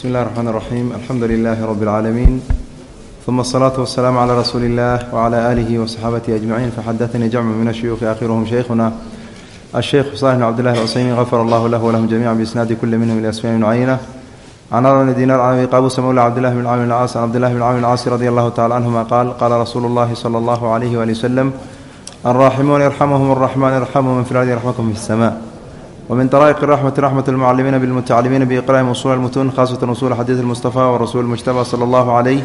bsmi اllahi الرحmn الرaxيim alxamdu lilahi rb اlcaalamiin ثuma الصlaaةu waالsalaam عlى rasuuli اllah وعlى alihi وصaxaabatihi أجmaciin faxadaثanii jamcu min الshuyuuخi akhiruhm shaykhuna الsheikh صالح بn cbd لlah الcusaymin غafar allah lah wlahum jamiعa biisnaadi kuli minhm ilى asmaء bn cayna can arn dinar can abi qabusa mawla cabdillahi bn camr caas can cabdillahi bn camr caasi radi allahu tacala canhuma qaal qaala rasuulu اllahi slى اllahu عalayh wali wslam alraaximuuna yarxamhm الraxman yarxamhu man fi lardi yarxamkum fi الsma wmin طrائq الرحmة رحmة المcalimiina bالmتacalimiina بإqrاءi usul الmتun khasة usul xadiiث المصطفى wrasuل المجتبى slى الله عليه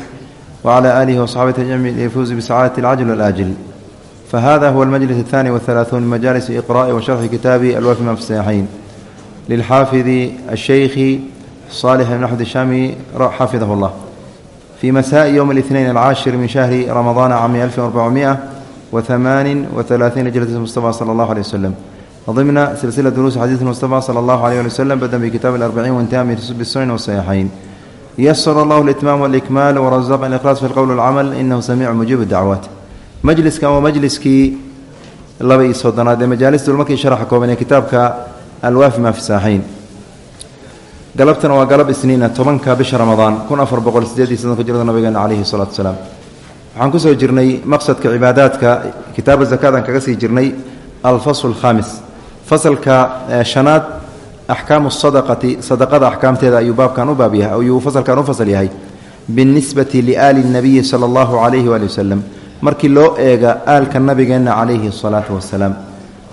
وعlى آlihi وصxaabati أجمعin ليfuuز بسacاadة الcجل والآجل fahada huwa الmجلس الثاني والثaلaaثون min majalis إqrاءi وشharxi kitaabi alwfi ma fi الصaحيin lلxaafidi الشhيkhi صالح بن أحmed الشhami xafiظah الlah في masاء yوم الاثنين الcاشhر min شhهri رمضان cami ألف وأربعمائة وثمaaن وثaلaaثiina جلسة المصطفى slى الله عليه وسلم ضمن سلسلة دروس حديث المصطفى صلى الله عليه وسلم بدأ بكتاب الأربعين وانتهى بالسنن والصحيحين يسر الله الإتمام والإكمال ورزق الإخلاص في القول والعمل إنه سميع مجيب الدعوات مجلس كان ومجلس كي لبي صدنا دي مجالس دول مكي شرح كوبين كتابك الوافي ما في ساحين قلبتنا وقلب سنين طبنك بش رمضان كن أفر بقول سديدي سنة كجرد نبينا عليه الصلاة والسلام waxaan kusoo jirnay maqsadka cibaadaadka kitaaba zakaadan kaga sii jirnay alfasl alkhamis fasalka shanaad axkaamu sadaqati sadaqada axkaamteeda ayuu baabkan u baab yahay ayuu fasalkan u fasal yahay. Binisbati liaali nabiyi sala allahu calayhi waali wasalam markii loo eega aalka nabigeenna calayhi asalaatu wasalaam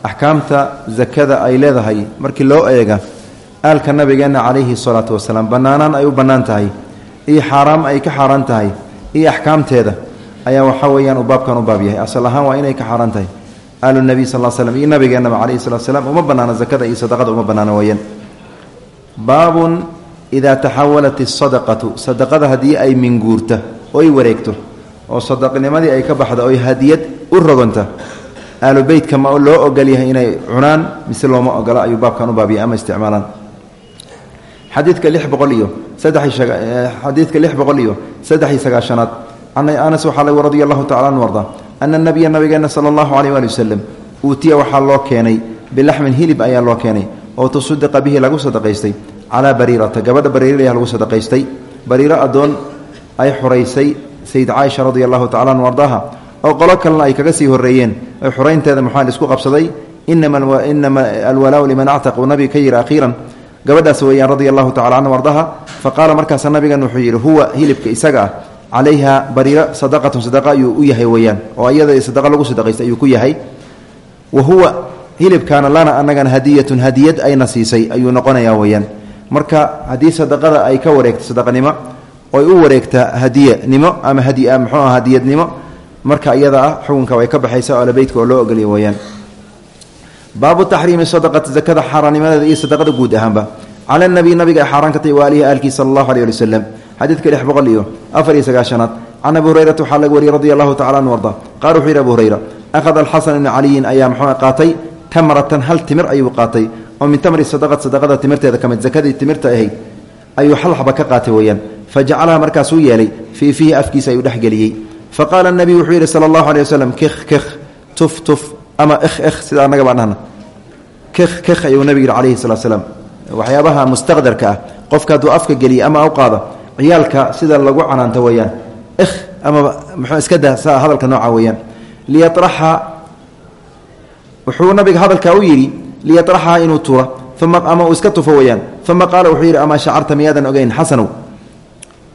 axkaamta zakada ay leedahay markii loo eega aalka nabigeenna calayhi salaatu wasalaam bannaanaan ay u bannaan tahay iyo xaaraam ay ka xaaraan tahay iyo axkaamteeda ayaa waxaa weeyaan uu baabkan u baab yahay. Asal ahaan waa inay ka xaaraan tahay aalu nabiy sal slm iyo nabigeenaba calayhi salatu slam uma bannaana zakada iyo sadaqada uma bannaana weeyaan baabun idaa taxawalat isadaqatu sadaqada haddii ay minguurta oy wareegto oo sadaqnimadii ay ka baxda oy hadiyad u rogonta aalu beytka ma loo ogol yahay inay cunaan mise looma ogola ayuu baabkan u baabiyay ama isticmaalaan xadiidka lix boqol iyo saddexxadiidka lix boqol iyo saddex iyo sagaashanaad can anas waxaa lag radi allahu tacala anu arda ana nabiya nabigeena sala allahu caleyh waali wasalam uutiya waxaa loo keenay bilaxmin hilib ayaa loo keenay oo tusudiqa bihi lagu sadaqaystay calaa bariirata gabadha bariiraya lagu sadaqaystay bariiro addoon ay xuraysay sayid caaisha radia allahu tacala anu ardaha oo qolo kalena ay kaga sii horreeyeen oy xuraynteeda muxaa isku qabsaday inama alwalaau liman actaq uu nabiga ka yidhi akhiiran gabadhaas weeyaan radia allahu tacala canhu ardaha fa qaala markaasa nabigan wuxuu yidhi huwa hilibka isaga ah calayha bariiro sadaqatun sadaqa ayuu u yahay weeyaan oo iyada sadaqa lagu sadaqaystay ayuu ku yahay wa huwa hilibkaana lana annagana hadiyatun hadiyad ayna siisay marka haddii sadaqada ay ka wareegto sadaqanimo oy u wareegta hadiyanimo ama hadi muxuu ah hadiyadnimo marka iyada ah xukunka way ka baxaysa oo loo ogolya weeyaan baabu taxriimi sadaqati zakada xaaraannimadeeda iyo sadaqada guud ahaanba cala nabiy nabiga ay xaaraan waalihi aalkii sala allahu aleyh ali xadiidka lix boqol iyo afar iyo sagaashanaad. Can abi hurayrata waxaa laga wariyey radi allahu tacala anu arda. Qaala wuxuu yidhi abu hurayra akhada alxasan ibni caliyin ayaa muxuu qaatay tamratan hal timir ayuu qaatay. oo min tamri sadaqat sadaqada timirteeda ka mid zakadii timirta ahayd ayuu hal xaba ka qaatay weeyaan. Fa jacalaha markaasuu yeelay fii fiihi afkiisa ayuu dhexgeliyey fa qaala nabiyu wuxuu yidhi sala allahu aleh wasalam kikh kikh tuf tuf ama ikh ikh sida annaga baan dhahna kikh kikh ayuu ciyaalka sida lagu canaanto weeyaan. Ikh ama muxuu iska dah saa hadalka nooca weeyaan. Liyaraxa wuxuu nabiga hadalkaa u yidhi liyaraxaha inuu tura uma ama iska tufo weeyaan. Uma qaala wuxuu yidhi amaa shacarta miyaadan ogeyn xasanow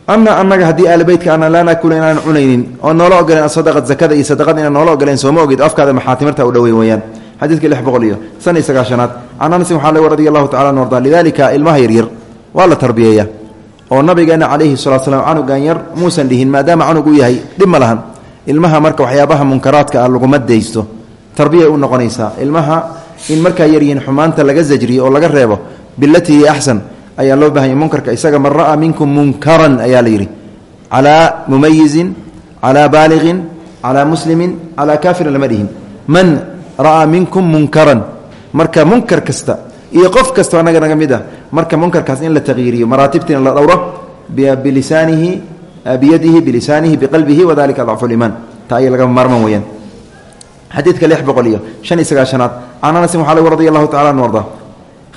ana annaga haddii aalbeytka aanan laa naakula inaanan cunaynin oo noola ogoleen asadaqad zakada iyo sadaqada inaan noola ogoleen sooma ogid afkaada maxaa timirta u dhoweyn weeyaan. Xadiidka lix boqol iyo san iyo sagaashanaad waxaa leg radi allahu tacala arda lidalika ilmaha yaryar waa la tarbiyeeya oo nabigeena calayhi salatu slam canugan yar muusan dhihin maadaama canug uu yahay dhib ma lahan. Ilmaha marka waxyaabaha munkaraadka ah laguma daysto. Tarbiyay u ilmaha in markaa yaryihiin xumaanta laga zajriyo oo laga reebo bilatii axsan ayaa loo bahanya munkarka. Isaga man ra'aa minkum munkaran ayaa la yidhi. Calaa mumayizin calaa baaliqin calaa muslimin calaa kaafirin lama dhihin. Man ra'aa minkum munkaran marka munkar kasta iyo qof kastoo annaga naga mid ah marka munkarkaas in la taqyiiriyo maraatibtiina la dhowro bilisaanihi biyadihi bilisaanihi biqalbihi wadalika adcafu liimaan ta ay laga maarman weyaan xadiidka lix boqol iyo shan iyo sagaashanaad can anasin waxaa lagu radi allahu tacala anu arda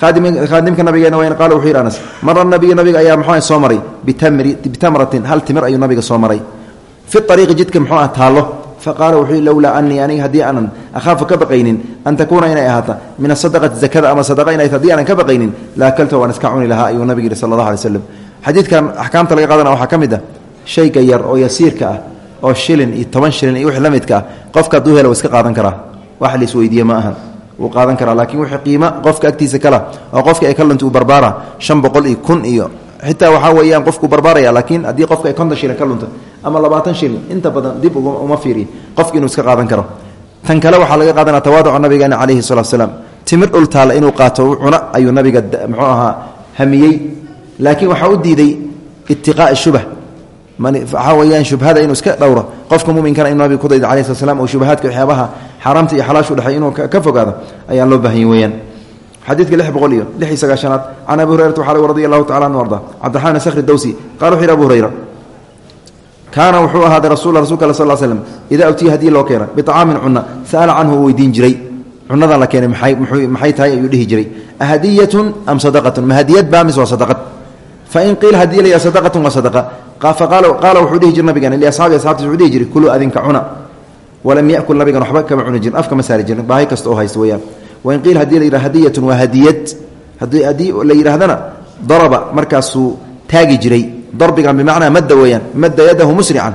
khaadimka nabigeena wayn qaala wuxuu yidhi anas mara nabiga nabiga ayaa muxuu soo maray? Bitamratin hal timir ayuu nabiga soo maray? Fi ariiqi jidka muxuu ah taallo faqaala wuxuu lowlaa anii aniga haddii aanan akhaafu ka baqaynin an takuuna inay ahaata min asadaqati zakada ama sadaqa inay haddii aanan ka baqaynin la akalta waan iska cuni lahaa ayuu nabiga yidhi sala allah alay slam xadiidkan axkaamta laga qaadana waxaa ka mid ah shayga yar oo yasiirka ah oo shilin iyo toban shilin iyo wixii la ah qofka hadduu helo wa iska qaadan karaa wax la isweydiiye ma ahan wuu qaadan karaa laakiin wixii qiimo qofka agtiisa kala oo qofka ay ka lunta uu barbaara shan boqol iyo kun iyo xitaa waxaa weeyaan qofkuu barbaaraya laakiin haddii qofka ay konton shilin ka lunta ama labaatan shilin inta badan dib uma fiiriy qofki inuu iska qaadan karo. Tan kale waxaa laga qaadanaa tawaaduca nabigeena calayhi salatu salaam timir dhul taalla inuu qaato cuna ayuu nabiga muxuu ahaa hamiyey. Laakiin waxaa u diiday itiqaa'i shubah waxaa weyaan shubhada inuu iska dhowro. Qofka muminkana inuu nabiga kudaydo calayi slat slam oo shubahaadka waxyaabaha xaaraamta iyo xalaashu dhexey inuu ka fogaado ayaa loo baahanya weyaan xadiidka lix boqol iyo lix iyo sagaashanaad can abi hurayrata waxaa lagu radi allahu tacala anu arda. Cabdiraxmaan sakhri dowsi qala wuxu yhi abu hurayra kaana wuxuu ahaaday rasul rasulka al sal slm idaa utiya haddii loo keena biطacaamin cuna sa'ala canhu uu weydiin jiray. Cunadan la keenay maxay tahay ayuu dhihi jiray. Ahadiyatun am sadaqatun ma hadiyad baa mise waa sadaqad. Fain qiila haddii la sadaqatun waa sadaqa. Qaala wuxuu dhihi jir nabigan liasxaabi asxabtiis wuxuu dhihi jiray kuluu adinka cuna. Walam yakul nabigan waxba kama cuni jirin afkama saari jirin baahi kasta oo haysta weyaan wain qiila haddii la yidhaha hadiyatun waa hadiyad haddii la yidhaahdana daraba markaasuu taagi jiray darbigan bimacnaa madda weeyaan madda yadahu musrican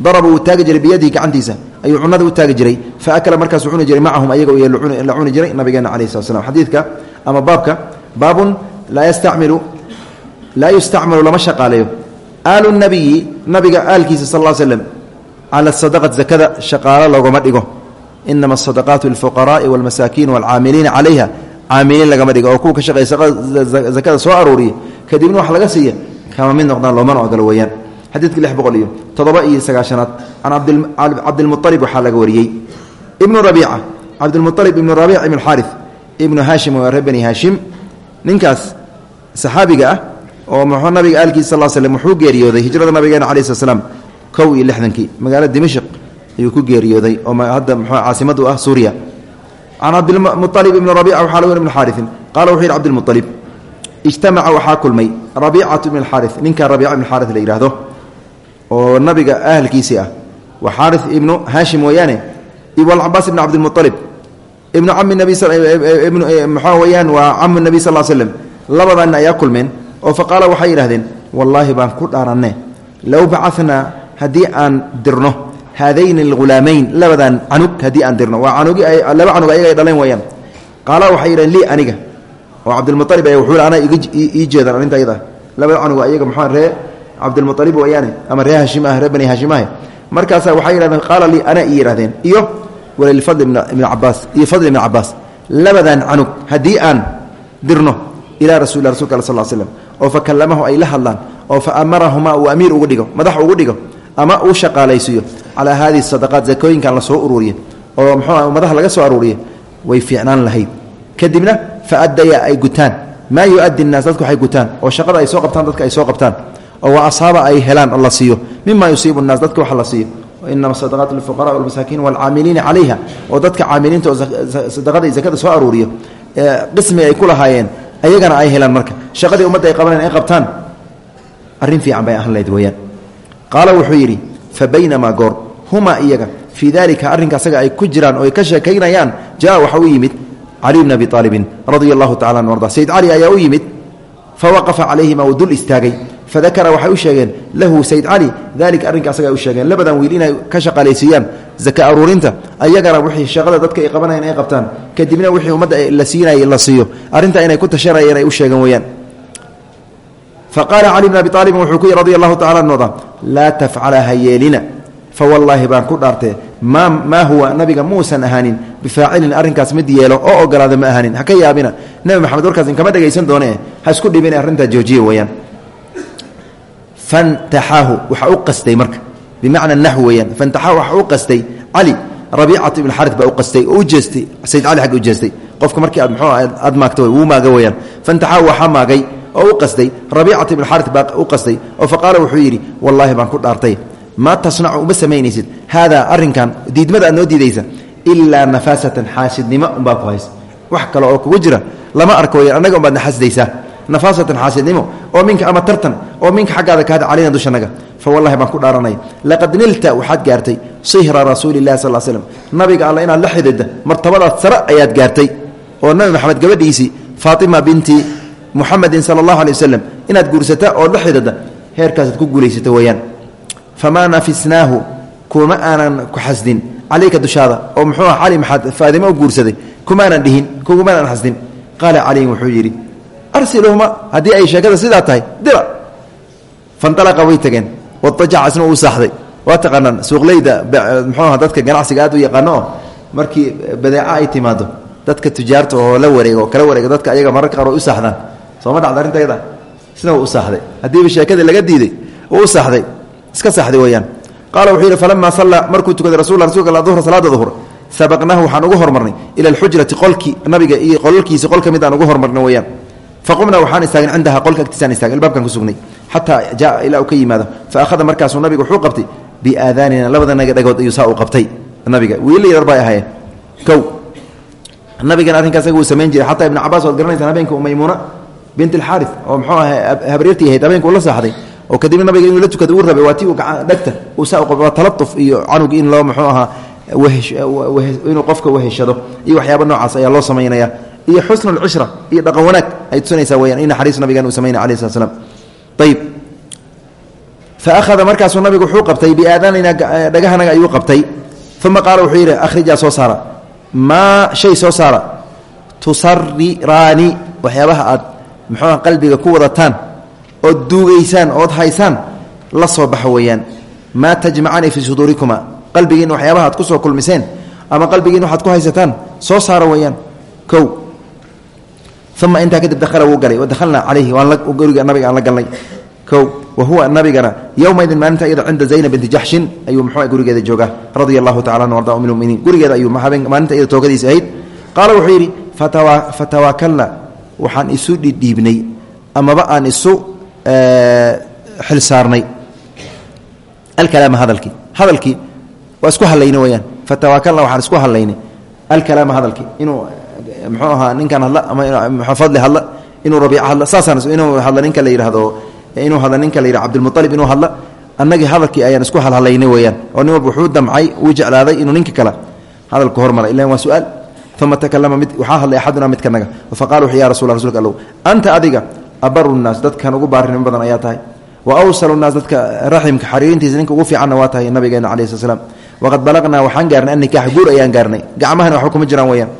daraba wuu taagi jiray biyadihi gacantiisa ayuu cunada u taagi jiray fa akala markaasuu cuni jiray macahum ayaga la cuni jiray nabigeena calahi slat slam xadiidka ama baabka baabun laa yastacmilu laa yustacmalu lama shaqaaleeyo aalu nabiyi nabiga aalkiisa sal l slem cala sadaqat zakada shaqaalo loogama dhigo inama asadaqaatu lilfuqaraai walmasaakiin walcaamiliina calayha caamiliin lagama dhigo oo kuwa ka shaqeeya zakada soo aruuriya kadibna wax laga siiya kama mid noqdaan loomana ogolo weeyaan xadiidka lix boqol iyo toddoba iyo sagaashanaad can cabdilmualib waxaa laga wariyey ibnu rabiica cabdilmualib ibnu rabiic ibn xaari ibnu haashim waa reer bani haashim ninkaas saxaabiga ah oo muxuu nabiga aalkiisa sal slm wuxuu geeriyooday hijrada nabigeena calayi slat slam kow iyo lixdankii magaalada dimashq ayuu ku geeriyooday oo hadda muxuu caasimadu ah suuriya. Can cabdilmualib ibni rabica waxaa wari ibn xaariin qaala wuxuu yidhi cabdilmualib ijtamaca waxaa kulmay rabiicatu ibn xaari ninka rabiica ibn xaari la yidhaahdo oo nabiga ahalkiisii ah waa xaari ibnu haashim weeyaane walcabaas ibn cabdilmualib ibnu cami nabi maxaa weyaan waa camu nabi sal slem labadanna ayaa kulmeen oo fa qaala waxay yidhahdeen baan ku dhaaranne low bacanaa haddii aan dirno haadayni alghulaamayn labadan canug haddii aan dirno waa canugi laba canug ayaga ay dhaleen weyaan qaala waxay yidhahdeen lii aniga oo cabdilmualib aya wuxuu anaa ii jeedaan arrinta ayada labada canug ayaga muxua ree cabdilmualib weeyaane ama ree hashim ah ree bani hashimahe markaasaa waxay yidhahdeen qaala lii anaa ii yidhahdeen iyo walilfadl ibni cabaas iyo fadl ibni cabaas labadan canug haddii aan dirno ilaa rasul rasulka sal slm oo fa kallamahu ay la hadlaan oo fa amarahumaa uu amiir ugu dhigo ugu dhigo ama uu shaqaalaysiiyo. Calaa haadihi sadaqaat zakooyinkan la soo uruuriye oo muxuu madax laga soo aruuriye way fiicnaan lahayd. Kadibna fa addaya ay gutaan. Maa yuaddi nnaas dadku waxay gutaan. Oo shaqada ay soo qabtaan dadka ay soo qabtaan. Oo waa asaaba ay helaan la siiyo. Mima yusiibu nnaas dadka wax la siiyo. Inama sadaqaat lilfuqara walmasaakiin walcaamiliina calayha oo dadka caamiliinta oo sadaqada zakada soo aruuriyo qismi ay ku lahaayeen ayagana ay helaan marka. Shaqadii ummadda ay qabaneen ay qabtaan arrin fiican bay ahaan lahayd weeyaan qaala wuxuu yidhi fa baynamaa goor humaa iyaga fii dalika arrinka asaga ay ku jiraan oo ay ka sheekaynayaan jaa waxa yimid cali bn abi aalibin radia allahu tacala an arda sayd ayaa u yimid fawaqafa calayhima uu dul istaagay fadakara waxay u sheegeen lahu sayd cali dalika arrinka asaga ay u sheegeen labadan wiil inay ka shaqaalaysiiyaan zaka aruurinta ayagana wixii shaqada dadka ay qabanayeen ay qabtaan kadibna wixii ummadda la siinayay la siiyo arrinta inay ku tashanayeen ay u sheegeen weeyaan faqaala cali bn abi aalibin wuxuu ku yihi radi allahu tacala an arda laa tafcala ha yeelina fawallaahi baan ku dhaartee maa maa huwa nabiga muusan ahaanin bifaacilin arrinkaas mid yeelo oo ogolaada ma ahaanin ha ka yaabina nebi maxamed warkaas inkama dhegaysan doone ha isku dhibina arrintaa joojiya weeyaan fantaxaahu waxa u qastay marka bimacna naxw weeyaan fantaxaahu waxa u qastay cali rabiicatu ibn xarit baa u qastay oo u jeestay sayd cali xagga u jeestay qofka markii aad waxaa oo u qastay rabiicatu ibn xarit baa u qastay oo faqaala wuxuu yidhi wallaahi baan ku dhaartay. Maa tasnacu uma samaynaysid haadaa arrinkan diidmada aad noo diidaysa ilaa nafaasatan xaasidnimo. Umbaa ku haysa wax kale oo kugu jira lama arko weyaan annaga unbaad naxasdaysaa nafaasatan xaasidnimo oo minka ama tartan oo minka xaggaada kahada calayna dushanaga fa wallahi baan ku dhaaranaya laqad nilta waxaad gaartay. Sihra rasuuli illahi sal slm nabiga alla inaad la xidida martabadaad sare ayaad gaartay. Oo nabi maxamed gabadhiisii faatima binti muxamedin sala allahu alay waslem inaad guursata oo la xidida heerkaasaad ku guulaysata weeyaan. Famaa nafisnaahu kuma aanan ku xasdin. Calayka dushaada oo muxuu ah cali maxaad faadimo u guursaday kumaanan dhihin kumaanan xasdin. Qaala caliyin wuxuu yidhi arsiluhuma haddii ay sheekada sidaa tahay dira fanalaqa way tageen. Wadajaca isna uu saaxday. Waa taqaanaan suuqleyda muxuuaha dadka ganacsiga aad u yaqaano markii badeeco ay timaado dadka tujaarta oo la wareega oo kala wareega dadka ayaga mararka qaar u saaxdaan sooma dhacda arrintayada isna wuu u saaxday haddiiba sheekadii laga diiday uu u saaxday iska saaxday weeyaan. Qaala wuxuu yidhi falamaa sallaa markuu tukaday rasul rasulka duhra salaada duhur sabaqnaahu waxaan ugu hormarnay ila alxujrati qolkii nabiga iyo qolalkiisi qol mid aan ugu hormarnay weeyaan. Faqumnaa waxaan istaagin cindaha qolka agtiisaan istaagin albaabkan ku sugnay. Jaa ilaa uu ka fa akhada markaasuu nabiga wuxuu qabtay biaadaanina labada naga dhagood ayuu saa u qabtay. Nabiga wiila yar bay ahaayeen. Kow nabigan arrinkaas wuu samayn jiray. Xataa ibnu cabaas waad garanaysaan habeenka bint alxaari oo muxuu aha habaryartii ahayd habeenka ula saaxday oo kadibna nabiga inuu la tukada uu rabay waa ti dhegta uu saa u qabay waa talatuf iyo canugi in loo muxuu ahaa inuu qofka weheshado iyo waxyaaba noocaas ayaa loo samaynaya iyo xusn اlcishra iyo dhaqan wanaag ay tusinaysaa weyaan in naxariis nabigan uu samaynay alayh slat slam ayib faahada markaasuu nabigu wuxuu qabtay biaadanina dhagahanaga ayuu qabtay. Uma qaala wuxuu yidhi akhrijaa soo saara. Maa shay soo saara. Tusariraani waxyaabaha aad muxuuha qalbiga ku wadataan ood duugaysaan ood haysaan la soo baxa weeyaan. Maa tajmacani fii suduurikuma. Qalbigiin waxyaabaha aad ku soo kulmiseen ama qalbigiin waxaad ku haysataan soo saara weeyaan. Kow. Uma intaa kadib dahala wuu galay. Wadakhalnaa calayhi guriga nabiga aan la galnay. Kow. Wa huwa nabigana yowmaidin maalinta iyada cinda zaynab binti jaxshin ayuu muxuu gurigeeda joogaa radia allahu tacala arda um lmuminiin gurigeeda ayuu maalinta iyada toogadiisa ahayd qaala wuxuu yidhi fatawaakalna waxaan isu dhidhiibnay amaba aan isu xil saarnay alkalaama hadalkii hadalkii waa isku hadlayna weyaan fatawaakalna waxaan isku hadlaynay alkalaama hadalkii inuu muxuu ahaa ninkan hadla ama fadli hadla inuu rabiica hadla. Saasaan inuu hadla ninka la yidhahdo inuu hadla ninka la yidhahdo cabdilmualib inuu hadla. Annagii hadalkii ayaan isku hadhadlaynay weyaan oo nin wuxuu damcay uu jeclaaday inuu ninka kale hadalku hormara ilan waa su'aal uma takalama mid waxaa hadlay axadunaa mid kanaga faqala wuxuu ya rasul rasulka allow anta adiga abaru nnaas dadkan ugu baarinimo badan ayaa tahay wa awsalu nnaas dadka raximka xariirintiisa ninka ugu fiicanna waa tahay nabigeena calayi slat slam waqad balaqnaa waxaan gaarnay annikaax guur ayaan gaarnay gacmahana waxba kuma jiraan weyaan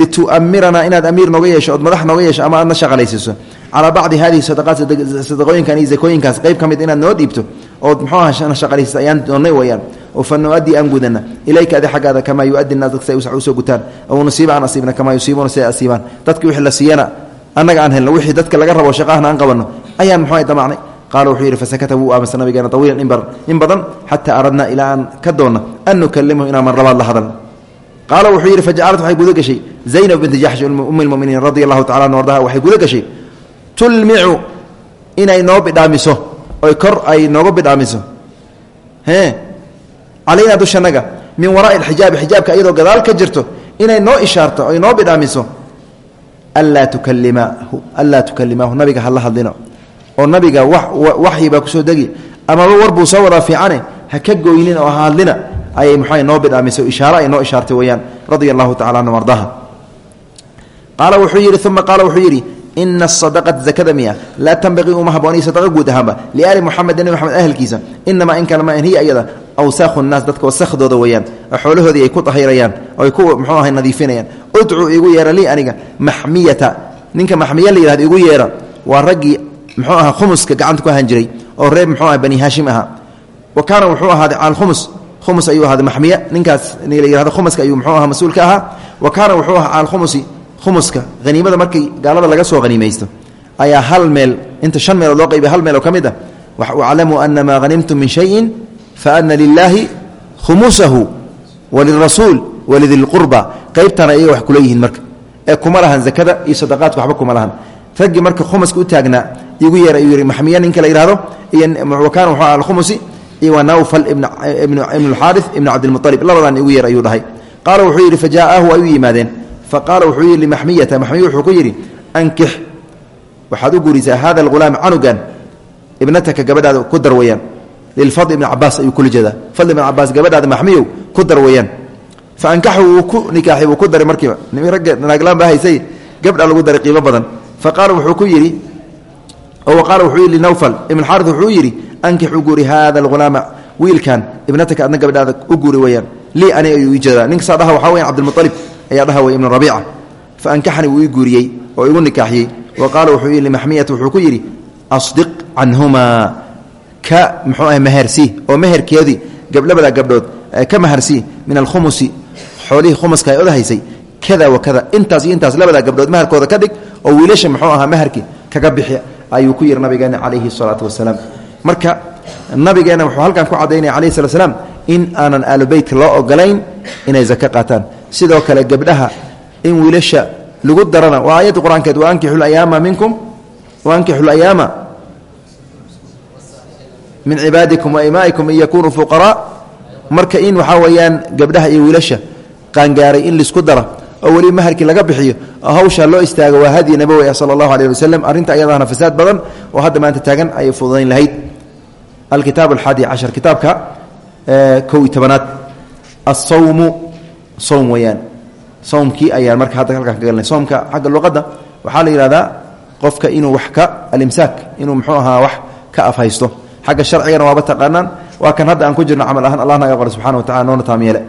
litu'amiranaa inaad amiir nooga yeesho ood madax nooga yeesho ama aadna shaqalaysiiso calaa bacdi hadihi sadaqaat sadaqooyinkan iyo zakooyinkaas qayb ka mid inaad noo dhiibto ood muxuu aha shaqalaysiso ayaan doonnay weyaan oo fa aan gudana ilayka adi xaggaada kamaa yu-addi naas dadka say u soo gutaan ow nusiiba aan asiibna kamaa yusiibuuna si ay asiibaan dadki wixii la siiyana annaga aan helno wixii dadka laga rabo shaqahana aan qabanno ayaan muxuu damacnay qaala wuxuu yidhi fasakata wuu aaminsa nabigeena tawiilan in badan xataa aradnaa ilaa aan ka doonna an nukalimahu inaan mar labaad la hadalno qaala wuxuu yidhi fajacalad waxay guda gashay zaynab binti jaxsh ummi lmuminiin radia allahu tacala an ardaha waxay guda gashay tulmicu inay noo bidhaamiso oy kor ay nooga bidhaamiso e calaynaa dushanaga min waraai alxijaabi xijaabka iyadoo gadaal ka jirto inay noo ishaarto oy noo bidhaamiso anlaa tukalimahu anlaa tukalimaahu nabiga hala hadlino. Oo nabiga waxyi baa ku soo degi amaba war buu soo wadaa fiicane ha ka goynin oo ha hadlina. Ayay muxua noo bidhaamisay ishaare ay noo ishaartay weyaan radia allahu tacala anhum ardaha qaala wuxuu yidhi uma qaala wuxuu yidhi ina asadaqata zakada miya laa tanbaqii uma habooniy sadaqa guud ahaanba liaali muxamed nebi moxamed ahelkiisa inamaa in kalema hiya iyada awsaakhu nnaas dadka wasakhdooda weeyaan oo xoolahoodii ay ku tahirayaan oo ku muxuu ahay nadiifinayaan udcuu igu yeera lii aniga maxmiyata ninka maxmiya la yihahdo igu yeera waa raggii muxuu ahaa khumuska gacanta ku ahaan jiray oo reer muxuu aha bani haashim ahaa wa kaana wuxuu ahaaday calkhumus khumus ayuu ahaaday maxmiya ninkaas la yihahdo khumuska ayuu muxuu aha mas'uul ka ahaa wa kaana wuxuu ahaa calkhumusi khumuska haniimada markii gaalada laga soo haniimaysto ayaa hal meel inta shan meelood loo qaybiy hal meel oo ka ah waclamuu ana maa hanimtum min shayin faana lilaahi khumusahu walirasuul walidilqurba qaybtana ayaga wax kula marka. Ee kuma zakada iyo sadaqaadka waxba kuma lahan. Marka khumuska u taagnaa igu yeer ayuu yihi maxmiya ninka la yihahdo iyo wakana wuxuu aha alkhumusi? Iyo waa nawfal ibn alxaari ibn cabdilmualib labadan igu yeer ayuu dhahay. Qaala wuxuu yidhi fa jaa'aahu ay u fa qaala wuxuu yidhi limaxmiyata maxmiya wuxuu ku yidhi ankix waxaad u guurisaa hada alghulaam canugan ibnataka gabadhaada ku dar weyaan lilfadl ibn cabaas ayuu kula jeedaa fadl ibn cabaas gabadhaada maxmiyow ku dar fa ankaxu wuu ku nikaaxi wuu ku daray markiiba ragga naaglaan baa haysay gabdha lagu daray qiimo badan fa wuxuu ku yidhi oo qaala wuxuu yidhi linawfal ibn xaarith wuxuu yidhi ankix u guuri hada alghulaama wiilkan ibnataka adna gabadhaada u guuri weyaan lii ani ayuu ii jeedaa. Ninkasaa dhaha waxaa weyan cabdilmualib ayaa dhaha wey ibnu rabiica. Fa ankaxani wuu ii guuriyey oo igu nikaaxiyey. Wa qaala wuxuu yidhi limaxmiyata wuxuu ku yidhi asdiq canhumaa. Ka muxuu ah maharsii oo meherkeedii labadaa gabdhood ka maharsii min alkhumusi. Xoolihii khumuska ay odahaysay kada wa kada. Intaas iyo intaas labadaa gabdhood maharkooda ka dhig oo wiilasha muxuu ahaa maharkii kaga bixi ayuu ku yidhi nabigeena in aanan aalubeytka loo ogolayn inay zako qaataan. Sidoo kale gabdhaha in wiilasha lagu darana waa aayadda qur'aankeed waankixu layaama minkum waankixu layaama min cibaadikum waimaa'ikum in yakunuu fuqaraa. Marka in waxaa weeyaan gabdhaha iyo wiilasha qaangaaray in la isku dara oo weliba maharkii laga bixiyo oo hawshaa loo istaago waa hadyi nabowi ah sala allahu aleyh wasalam arrinta badan oo hadda maanta taagan ayay fududayn lahayd. Alkitaab alxaadi cashar kitaabka kow iyo tobanaad. Asawmu sowm weeyaan. Sowmkii marka hadda halkaan ka galnay soomka xagga luqadda waxaa la yidhahdaa qofka inuu wax ka alimsaak inuu muxuu ahaa wax ka afhaysto. Xagga sharcigana waaba taqaanaan. Waa kan hadda aan ku jirno camal ahaan allah naga qora subxana wa tacala noona taamyeele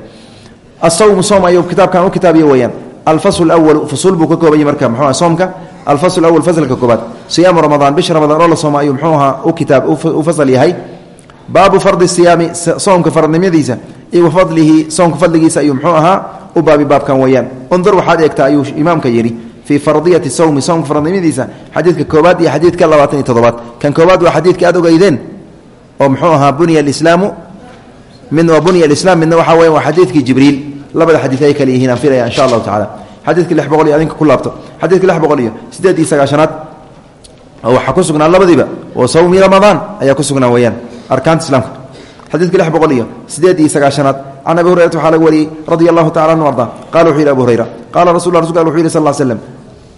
asawmu soom ayuu kitaabkan u kitaabiye weeyaan. Alfasl awalu fusuul buu ka koobanya marka aha soomka alfasl awal faslka koobaad siyaamu ramadaan bisha ramadaan oo la sooma ayuu muxuu ahaa u kitaab u fasal yahay baabu fardi siyaami soomka faradnimadiisa iyo wa fadlihi soomka fadligiisa ayuu muxuu ahaa u baabi baabkan weeyaan undur waxaad eegtaa ayuu imaamka yidhi fii fardiyati sawmi soomka faradnimadiisa xadiidka koobaad iyo xadiidka labaatan iyo toddobaad. Kan koobaad waa xadiidka aad ogeydeen oo muxuu ahaa bunya alislaamu midna waa bunya alislaam midna waxaa weya waa xadiidkii jibriil. Labada xadiid ay kale yihiin aan filaya insha allahu tacala xadiidka lix boqol iyo adinka ku laabto. Xadiidka lix boqol iyo siddeed iyo sagaashanaad arkaanta islaamka. Xadiidka lix boqol can abi hurayrata waxaa laga wariyey radia allahu tacala anu arda qala wuxuu yidhi abu hurayra qaala rasul rasulka wuxu yidhi sal l slem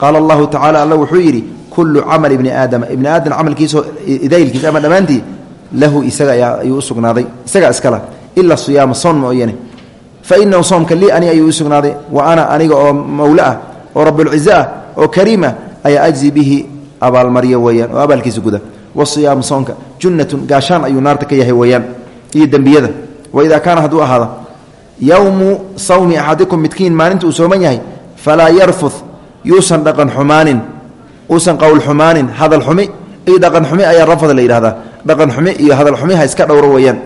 qaala allahu tacala alla wuxuu yidhi kullu camal ibni aadama ibni aadam camalkiisa idaylkiisa ama dhammaantii lahu isaga ayuu u sugnaaday. Isagaa iskala ila siyaama soon mooyane fa inahu soomka lii ani ayuu sugnaaday wa ana aniga oo mawle ah oo rabulcize ah oo kariima ayaa ajzi bihi abaalmaryo weeyaan oo abaalkiisa guda wasiyaamu soonka. Junnatun gaashaan ayuu naarta ka yahay weeyaan. Iyo dembiyada. Waidaa kaana hadduu ahaado yowmu sawmi axadikum midkiin maalinta uu sooman yahay falaa yarfud yuusan dhaqan xumaanin. Uusan qowl xumaanin hadal xumi. Iyo dhaqan xumi ayaa rafad la yidhahdaa dhaqan xumi iyo hadal xumi ha iska dhowro weeyaan.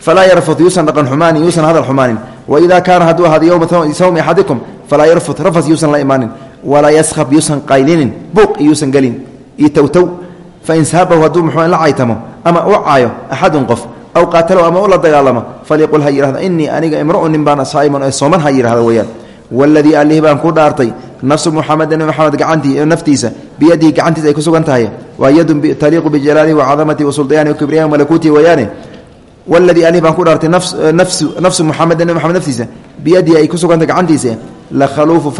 Falaa yarfud yuusan dhaqan xumaanin yuusan hadal xumaanin. Waidaa kaana hadduu ahaado yowma sawmi axadikum falaa yarfud rafas yuusan la imaanin. Walaa yaskhab yuusan qaylinin buuq iyuusan gelin. Iyo towtow fain saabahu hadduu muxuu la caytamo ama u caayo axadun qof aw qaatalow ama u la dagaalamo faliqul ha yidhahdo innii aniga imru'un nin baan saa'iman ee sooman ha yidhahdo weeyaan waladii allih baan ku dhaartay nafsu muxameda nabi maxamed gacantii naftiisa biyadihi gacantiisa ay ku sugan tahay waa yadun taliiqu bijalaalihi wacadamatihi wasuldayaani wakibriyahi malakuutihi weeyaane waladii allih baan ku dhaartay nafsu muxameda nabi maxamed naftiisa biyadihi ay ku sugantahay gacantiisa la khaluufu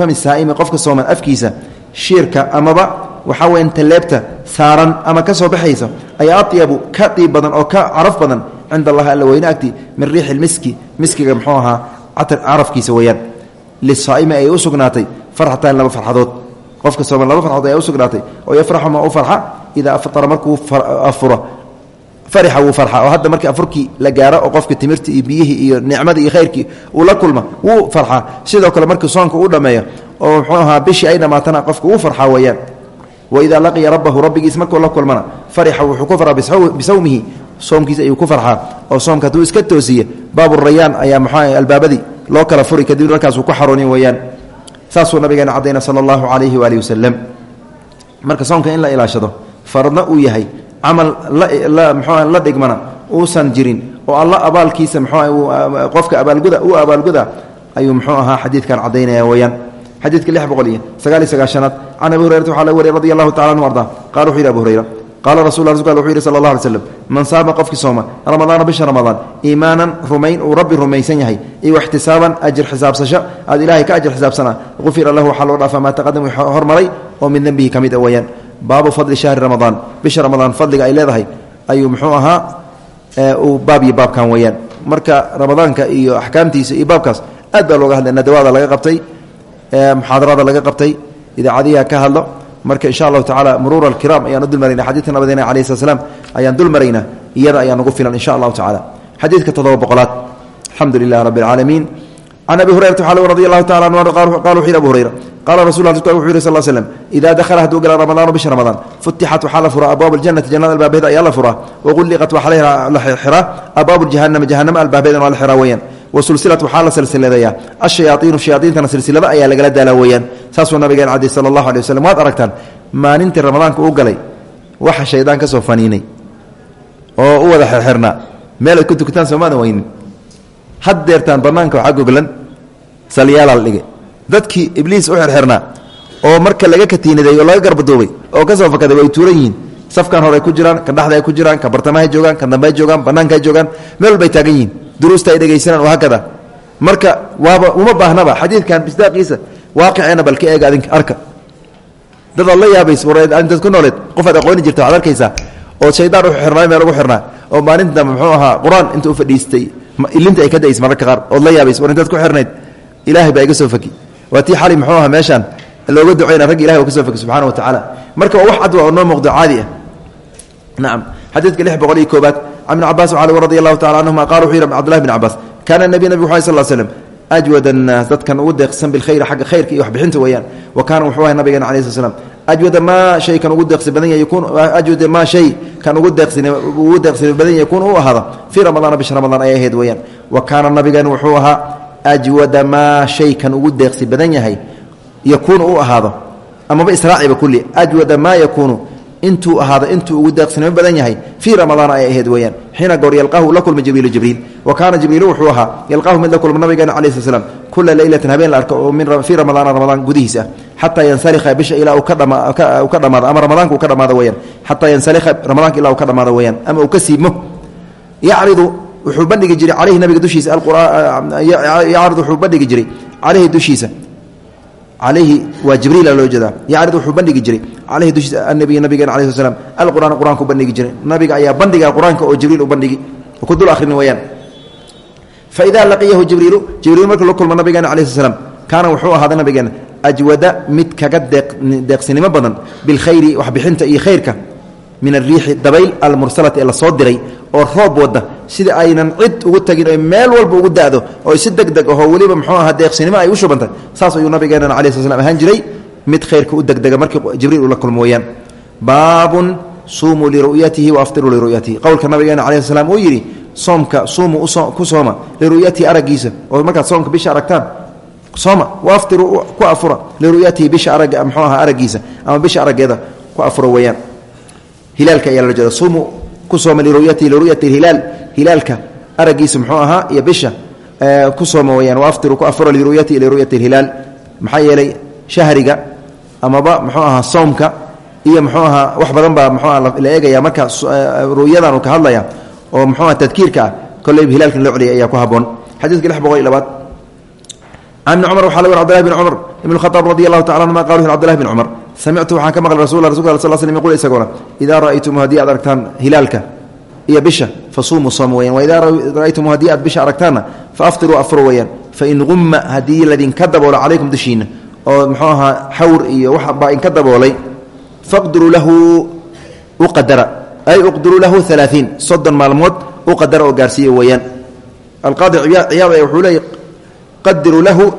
shiirka amaba waxaa weyan taleebta saaran ama ka soo baxaysa ayaa atyabu ka dhiib badan oo ka caraf badan cinda allahi alla weyne min riixi lmiski miskiga muxuu ahaa carafkiisa weeyaan. Lisaa'imi ayay u sugnaatay farxatan laba farxadood. Qofka sooman laba farxadood ayaa u oo yafraxu ma u farxa idaa aftara markuu afuro. Farixa wuu farxa oo hadda markii afurkii la gaaro oo qofka timirta iyo biyihii iyo nicmadii iyo khayrkii uu la kulma wuu farxaa sidoo kale markii soonka uu dhammeeyo oo muxuu ahaa bishii ay dhammaatana qofka wuu farxaa weeyaan. Waidaa laqiya rabbahu rabbigiis markuu la kulmana farixa wuxuu ku farxaa bisawmihi soomkiisa ayuu ku farxaa oo soomka hadduu iska toosiye baaburayaan ayaa muxuu albaabadii loo kala furi kadib markaasuu ku xaroonin weeyaan. Saasuu nabigeena caddayna sala allahu calayhi waalihi wasalam marka soomka in la ilaashado faradna uu yahay camal mxuu la dhigmana uusan jirin oo alla abaalkiisa mxuu qofka abaalguda u abaalguda ayuu muxuu ahaa xadiidkan caddaynaya xadiidka lix boqol iyo sagaal iyo sagaashanaad can abi hurayrata waxaa laga wariyay radi allahu tacala anhu arda qala wuxuu yidhi abu hurayra qaala rasul rasulka wuxuu yihi sala allah alay slam man saama qofkii sooma ramadaana bisha ramadaan iimaanan rumayn uu rabbi rumaysan yahay iyo ixtisaaban ajir xisaabsasho aad ilaahay ka ajir xisaabsana ufira lahu waxaa loo dhaafaa maa taqadam hormaray oo min dembihi ka mid a weyaan baabu fadli shahri ramadaan. Bisha ramadaan fadliga ay leedahay ayuu muxuu ahaa uu baab iyo baabkan weyaan marka ramadaanka muxaadarada laga qabtay idaacadiha ka hadlo. Marka insha allahu tacala muruura alkiraam ayaan u dulmarayna xadiidka nabigeena alayh slat slam ayaan dul maraynaa iyada ayaa nagu filan insha allahu tacala xadiidka toddoba boqolaad. Alxamdu lilah rabbi alcaalamiin can abi hurayrata waxaa radi allahu tacala anhu qala wuxu yhi abu hurayra qaala rasul wuxu yhi sal slm idaa dakhala hadduu gala ramadaanu bisha ramadaan futixat waxaa la furaa abwaab aljanati jannada albaabeeda ayaa la furaa waquliqat waxaa la xiraa abwaabu jahanama jahanama albaabeedan waa la xiraa weeyaan wasulsilat waxaa la silsiladeeyaa ashayaaiinu shayaaiintana silsilada ayaa lagala daalaa weeyaan. Saasuu nabigeen cadi sala allahu alay waslm waad aragtaan maalintii ramadaanka u galay waxa shaydaan ka soo faniinay oo u wada xirxirnaa meel ad ku tukataan soomaadan weynin haddeertaan banaanka waxaa goglan salyaala la dhigay. Dadkii ibliis u xirxirnaa oo marka laga katiinaday oo laga garbadoobay oo ka soo fakaday way tuuran yihiin safkan hore ay ku jiraan kan dhexda ay ku jiraan kan bartamahay joogaan kan dambe ay joogaan joogaan meel walba taagan yihiin duruusta ay dhegaysanaan oo hakada. Marka waaba uma baahnaba xadiidkan misdaaqiisa waaqiceenna bal ka eega adinka arka. Dad aad la yaabays warintad ku nooleed qof aad aqooni jirta waxad arkaysaa oo shaydaan u xirnaa meel ugu xirnaa oo maalinta muxuu ahaa qur'aan inta u fadhiistay ilinta ay ka days mararka qaar ood la yaabays war intaad ku xirnayd ilaahay baa iga soo faki. Waa tii xali muxuu ahaa meeshaan looga ducayna ragg ilahay oo ka soo faki subxana wa tacaala marka waa wax cad oo noo muuqdo caadi ah nacam xadiidka lix boqol iyo koobaad can ibn cabaas waxaa radi allahu tacala canhuma qala wuxuu yihi cbdullahi bn cabaas kaana nabiy nabig wuxu sal slm ajwad annaas dadkan ugu deeqsan bilkhayri xagga khayrka iyo waxbixinta weeyaan wa kaana wuxuu ahay nabigeena calayi sl slam ajwada maa shay kan ugu deeqsi badan yahay yakun ajwada maa shay kan ugu deeqsin ugu deeqsini badan yahay yakun uu ahaada fii ramadaana bisha ramadaan ay ahayd weeyaan wa kaana nabigeena wuxuu ahaa ajwada maa shay kan ugu deeqsi badan yahay yakuunu uu ahaado amaba israaciba kulli ajwada maa yakuunu intuu ahaado intuu ugu deeqsinimo badan yahay fii ramadaan ay ahayd weeyaan. Xiina goor yalqaahu la kulma jibriilu jibriil. Wa kaana jibriilu wuxuu ahaa yalqaahu mid la kulma nabigeena calayi sl slam kula leylatin habeen la arko oo fii ramadaana ramadaan gudihiis ah yansalikha bisha ilaa uu ka dhamaado ama ramadaanka uu ka dhamaado weyaan xataa yansalikha ramadaanka ilaa uu ka dhamaado weyaan ama uu ka siibmo. Yacridu wuxuu bandhigi jiray caleyhi nabiga dushiisa yacridu wuxuu bandhigi jiray caleyhi dushiisa alayhi waa jibriila loo jeedaa yacrid wuxuu bandhigi jiray. Caleyhi dushiisa anabiy nabigeena alai sl slam alqur'aan qur'aanku bandhigi jiray. Nabiga ayaa bandhiga qur'aanka oo jibriil u bandhigi. Ku dul akhrin weyaan faidaa laqiyahu jibriilu jibriil markuu la kulmo nabigeena alai sl slam wuxuu ahaaday nabigeena ajwada mid kaga deeqsinimo badan bilkhayri waxbixinta iyo khayrka min ariixi dabayl almursalati ee la soo diray oo roob wada sida aynan cid ugu tagin o meel walba ugu dado oo si deg deg ahoo weliba mxuu ahaa deeqsinimo ay u shubantay. Saas ayuu nabigeenana ala sl ahaan jiray mid khayrka u degdega markii jibriil uu la kulmo weyaan. Baabun suumuu liru'yatihi waaftiruu liru'yatihi. Qowlka nabigeena ala sl slam uu yidhi soomka suumuu ku sooma. Liru'yatihi araggiisa. Oo markaad soomka bisha aragtaan sooma. Waaftiruu ku afura. Liru'yatihi bisha aragga mxuu ahaa araggiisa. Ama bisha araggeeda ku afuro weyaan hilaalka ayaa loo jeeda suumuu ku sooma liruyatihi liruyati hilaal. Hilaalka araggiisa muxuu ahaa iyo bisha ku sooma weyaan waaftiru ku afuro liruyatihi liruyati hilaal. Maxaa yeelay shahriga amaba muxuu ahaa soomka iyo muxuu ahaa wax badan baa muxuu aha la eegaya. Marka ru'yadan uu ka hadlaya oo muxuu aha tadkiirka ah kolleyba hilaalkan loo celiyay ayaa ku haboon xadiidka lix boqol iyo labaad. Can ibni cumar waxaa la wer cbdillahi bn cumar ibn khaaab radi allahu tacala anuma qala cbdillahi bn cumar samictu waxaan ka maqlay rasul rasulka al sl slm yqul isagoona idaa ra'aytum haddii aad aragtaan hilaalka iyo bisha fasuumuu sooma weyaan waidaa ra'aytum haddii aad bisha aragtaanna faaftiruu afuro weyaan fain humma haddii ladinka daboolo calaykum dushiina oo muxuu ahaa xawr iyo waxbaa inka daboolay faqdiruu lahu uqadara ay uqdiruu lahu alaaiin soddon maalmood u qadara oo gaarsiiya weeyaan alqaadi ciyaad wuxuu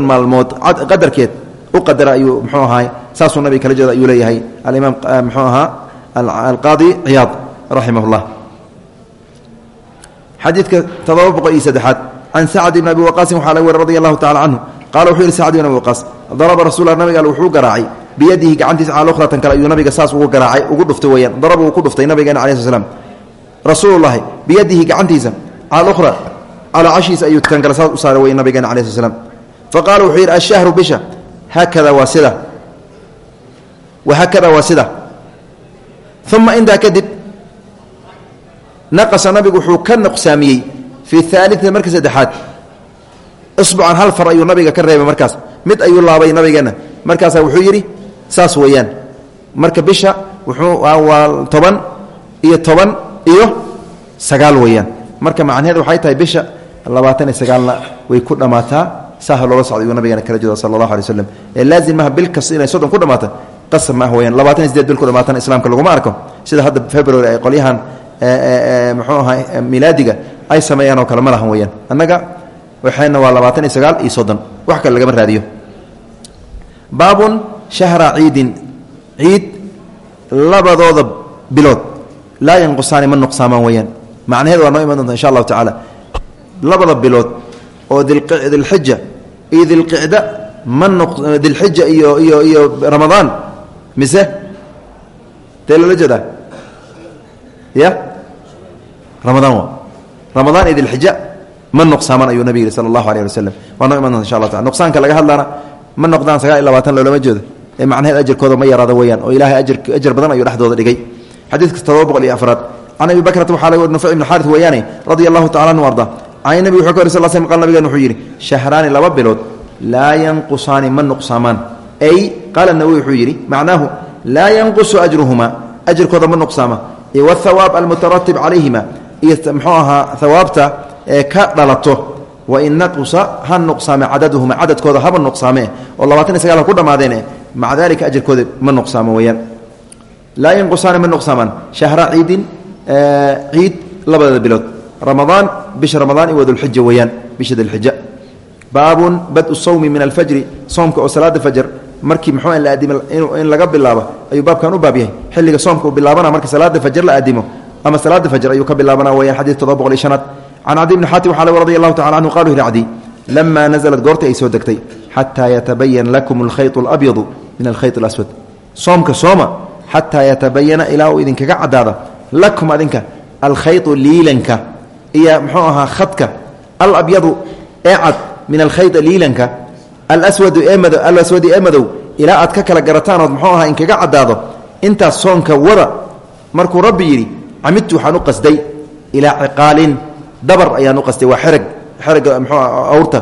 maalmood qadarkeed u qadara ayuu mxuu ahaa saasuu nabiga kala jeeda ayuu leeyahay. Alimaam mxuu ahaa alqaadi ciyaad raximah llah xadiidka todoba boqol iyo saddexaad. Can sacd ibn abi waqaasin waxaa laga weri radi allahu tacala canhu qala wuxuu yihi sacd ibn abi waqaas daraba rasuula nabiga al wuxuu garaacay. Biyadihi gacantiisa cala ukhratan kale ayuu nabiga saas ugu garaacay ugu dhuftay weyaan daraba uu ku dhuftay nabigeena alai sl slam rasuululahi biyadihi gacantiisa cala ukhra calaa cashiisa ayuu tan kale saas u saaray wey nabigeena alai sl slam faqala wuxuu yidhi ashahru bisha haakada waa sida wahaakada waa sida uma intaa kadib naqasa nabigu wuxuu ka nuqsaamiyey fii aalii marka saddexaad isbucan hal far ayuu nabiga ka reebay markaas mid ayuu laabay nabigeenna markaasaa wuxuu yidhi saas weeyaan marka bisha wuxuu waa toban iyo toban iyo sagaal weeyaan marka macnaheed waxay tahay bisha labaatan iyo sagaalna way ku dhammaataa saaha loola socda ayuu nabigeena kala jeeda sala allahu alay ee laazim maha bil kasta inay soddon ku dhammaata qasab ma ah weyaan bil ku dhamaatana islaamka laguma arko. Sida hadda february ay qolyahan muxuu ahaa milaadiga ay sameeyaan oo kale ma lahan weyaan waxayna waa labaatan iyo sagaal iyo soddon. Wax kale lagama raadiyo. Baabun shahra ciidin ciid labadooda bilood. Laa yanqusaani ma nuqsaamaan weyaan macnaheed waa noo iman doonta insha allahu tacaala. Labada bilood oo dilxija iyo dilqicda ma dilxija iyo iyo iyo ramadaan. Mise? Dee loola jeedaa? Ya? Ramadaan waa. Ramadaan iyo dilxija ma nuqsaaman ayuu nabig yihi sala allahu alayh wasalam waa noo iman doonta insha allah taala nuqsaanka laga hadlaana ma noqdaan sagaal iyo labaatan loolama jeedo. Ee macnaheed ajarkooda ma yaraada weyaan oo ilaahay ajar ajar badan ayuu dhexdooda dhigay. Xadiidka todoba boqol iyo afraad can abi bakrata waxaa laga wari nufec ibn xaaris weeyaane radia allahu tacala anhu arda can nabi wuxuu ka wari sal sl wuxuu yidhi shahraani laba bilood laa yanqusaani ma nuqsaamaan. Ay qaala nawowi wuxuu yidhi macnaahu laa yanqusu ajruhuma ajarkooda ma nuqsaama. Iyo wthawaab almutaratib calayhima iyo muxuu ahaa hawaabta ee ka dhalato wain naqusa ha nuqsaame cadaduhuma cadadkooda haba nuqsaame oo labaatan iyo sagaal ha ku dhammaadeen maca dalika ajarkooda ma nuqsaamo weyaan laa yanqusaani ma nuqsaamaan shahra ciidin ciid labadeeda bilood ramadaan bisha ramadaan iyo wadulxija weeyaan bisha dilxija baabun badu sawmi min alfajri soomka oo salaada fajr markii muxuu la aadimo in laga bilaabo ayuu baabkan u baab yahay xilliga soomka uu bilaabana marka salaada fajr la aadimo ama salaada fajr ayuu ka bilaabana weyaan xadiid todoba boqol iyo shanaad can cadi bni xaatim waxaa radi allahu tacala canhu qalu hilcdi lamaa naزlat goorta ay soo degtay xataa yatabayan lakum alkhayط اlabyadu min alkhayط اlaswad soomka sooma xataa yatabayana ilaa uu idinkaga cadaado lakum adinka alkhayطu liilanka iyo muxuu ahaa khadka alabyadu ee cad min alkhayط liilanka alswadu eemado alaswadi ee madow ilaa aad ka kala garataan ood muxuu ahaa inkaga cadaado intaas soonka wada markuu rabbi yidhi camidtu waxaan qasday ilaa ciqaalin dabar ayaan u qastay waa xerag xeraga mxuu awrta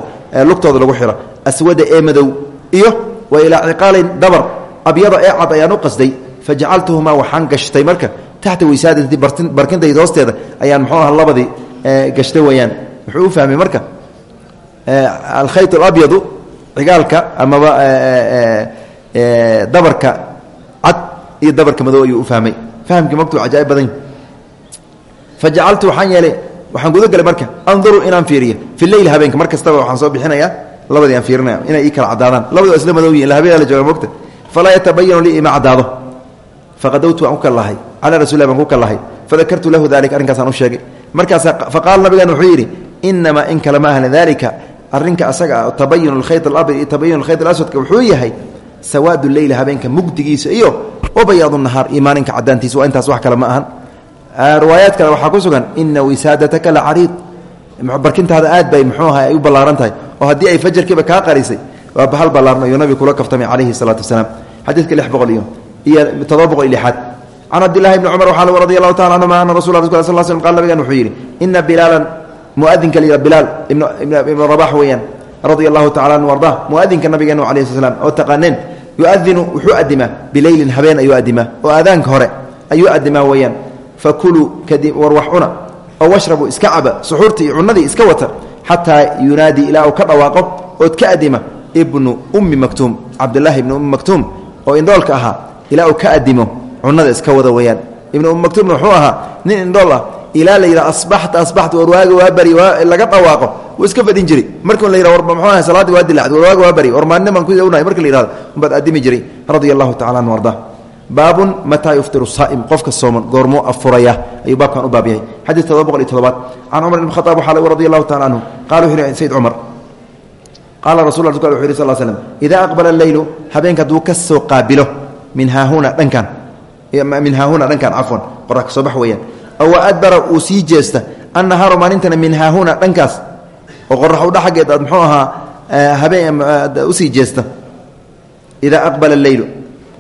lugtooda lagu xiro aswada ee iyo wa ilaa ciqaalin dabar abyada ee cad qasday fajacaltuhumaa waxaan gashtay marka taxta wisaadati barkintayda hoosteeda ayaan muxuu aha labadii gashtay weyaan wuxuu u fahmay marka alkhayt alabyadu cigaalka amaba dabarka cad iyo dabarka madow ayuu fahmay. Fahamkii magtuu cajaaib badan fajacaltu waxaan yeelay waxaan marka anduru inaan fiiriyo fi leyl habeenka. Mar waxaan soo bixinayaa labadii aan fiirinaya inay ii cadaadaan. Labadi isla madow yihiin habeen la jooga mogta falaa yatabayanu lii ima cadaado. Faqadowtu waan ku kallahay calaa baan ku kallahay fadakartu lahu dalika arrinkaasaan u sheegay markaasa faqaala nabigan wuxuu yidhi inamaa in kale ma ahla dalika arrinka asaga ah tabayun alkhayt alabyad iyo tabayun alkhayt alaswadka wuxuu yahay sawaadu leyli habeenka mugdigiisa iyo wabayaadu nahaar iyo maalinka cadaantiisa waa intaas wax kale ma ahan. Riwaayaad kale waxaa ku sugan ina wisaadataka la cariid. Barkintaada aad bay muxuu aha ay u ballaaran tahay. Oo haddii ay fajarkiiba kaa qarisay waa bahal ballaarno iyo nabiga kula kaftamay calayhi salaatu wasalaam. Xadiidka lix boqol iyo iyo todoba boqol iyo lixaad can cabdillahi bni cumar waxaa radi allahu tacala canhuma ana rasul a sal sl qal nabigan wuxuu yidhi ina bilaalan muadinka la yidha bilaal ibnu rabax weeyaan radia allahu tacala anhu arda muadinka nabigeena alayh sl slam oo taqaaneen yuadinu wuxuu adimaa bileylin habeen ayuu adimaa oo aadaanka hore ayuu adimaa weeyaan fakuluu kadib war wax cuna oo washrabuu iska caba suxuurtii iyo cunadii iska wata xataa yunaadii ilaa uu ka dhawaaqo ood ka adima ibnu ummi maktuum adimo cunada iska wada weyaan ibnu ummi maktuumna wuxuu ahaa nin indhool ah ilaa la yidhaha asbaxta asbaxta warwaaga waa bari laga dhawaaqo. Wuu iska fadhin jiray. Markii la yidhah war muxuu salaadii waa dilacday warwaaga waa bari war maalinimaan ku dawnahay marka la yidhahdo unbaad adimi jiray. Radia allahu tacala anhu arda. Baabun mataa yuftiru saa'im qofka sooman goormuu afuraya ayuu baabkan u baab yahay. Xadiid todoba boqol iyo todobaad can cumar ibn khaaab waxaa radi allahu tacala canhu qala wuxu yhi sayd cumar. Qaala rasul wuxu yhi sal slm idaa aqbala alleylu habeenka hadduu ka soo qaabilo min haahuna dhankan min haahuna dhankan cafwan qorax ka soo aw adbara uu sii jeesta annahaaru maalintana min haahuna oo qorax udha xaggeed aad muxuu ahaa habeen u sii jeesta. Idaa aqbala alleylu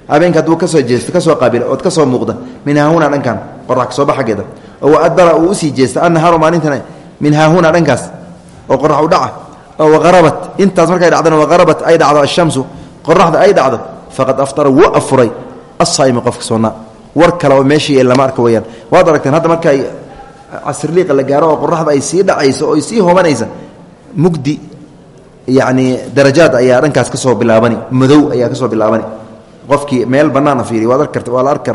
habeenka hadduu ka soo jeesto ka soo qaabila ood ka soo muuqda min dhankan qorax ka soo bax xaggeeda oo waadbara uu u sii jeesta annahaaru maalintana min haahuna dhankaas. Oo qorax u dhaca oo waqarabat intaas markay dhacdana waqarabat ay dhacdo ashamsu qoraxda ay dhacdo faqad aftara wuu afuray asaa'imu qofka soonnaa war kale oo meeshii lama arka weyaan waad aragteen hadda markay casriliiqa la gaaro oo qoraxda ay sii dhacayso oo sii hobanaysa mugdi yacni darajaad ayaa dhankaas ka soo bilaabani madow ayaa ka soo bilaabani. Qofkii meel bannaana fiiriy waad karta waa la arki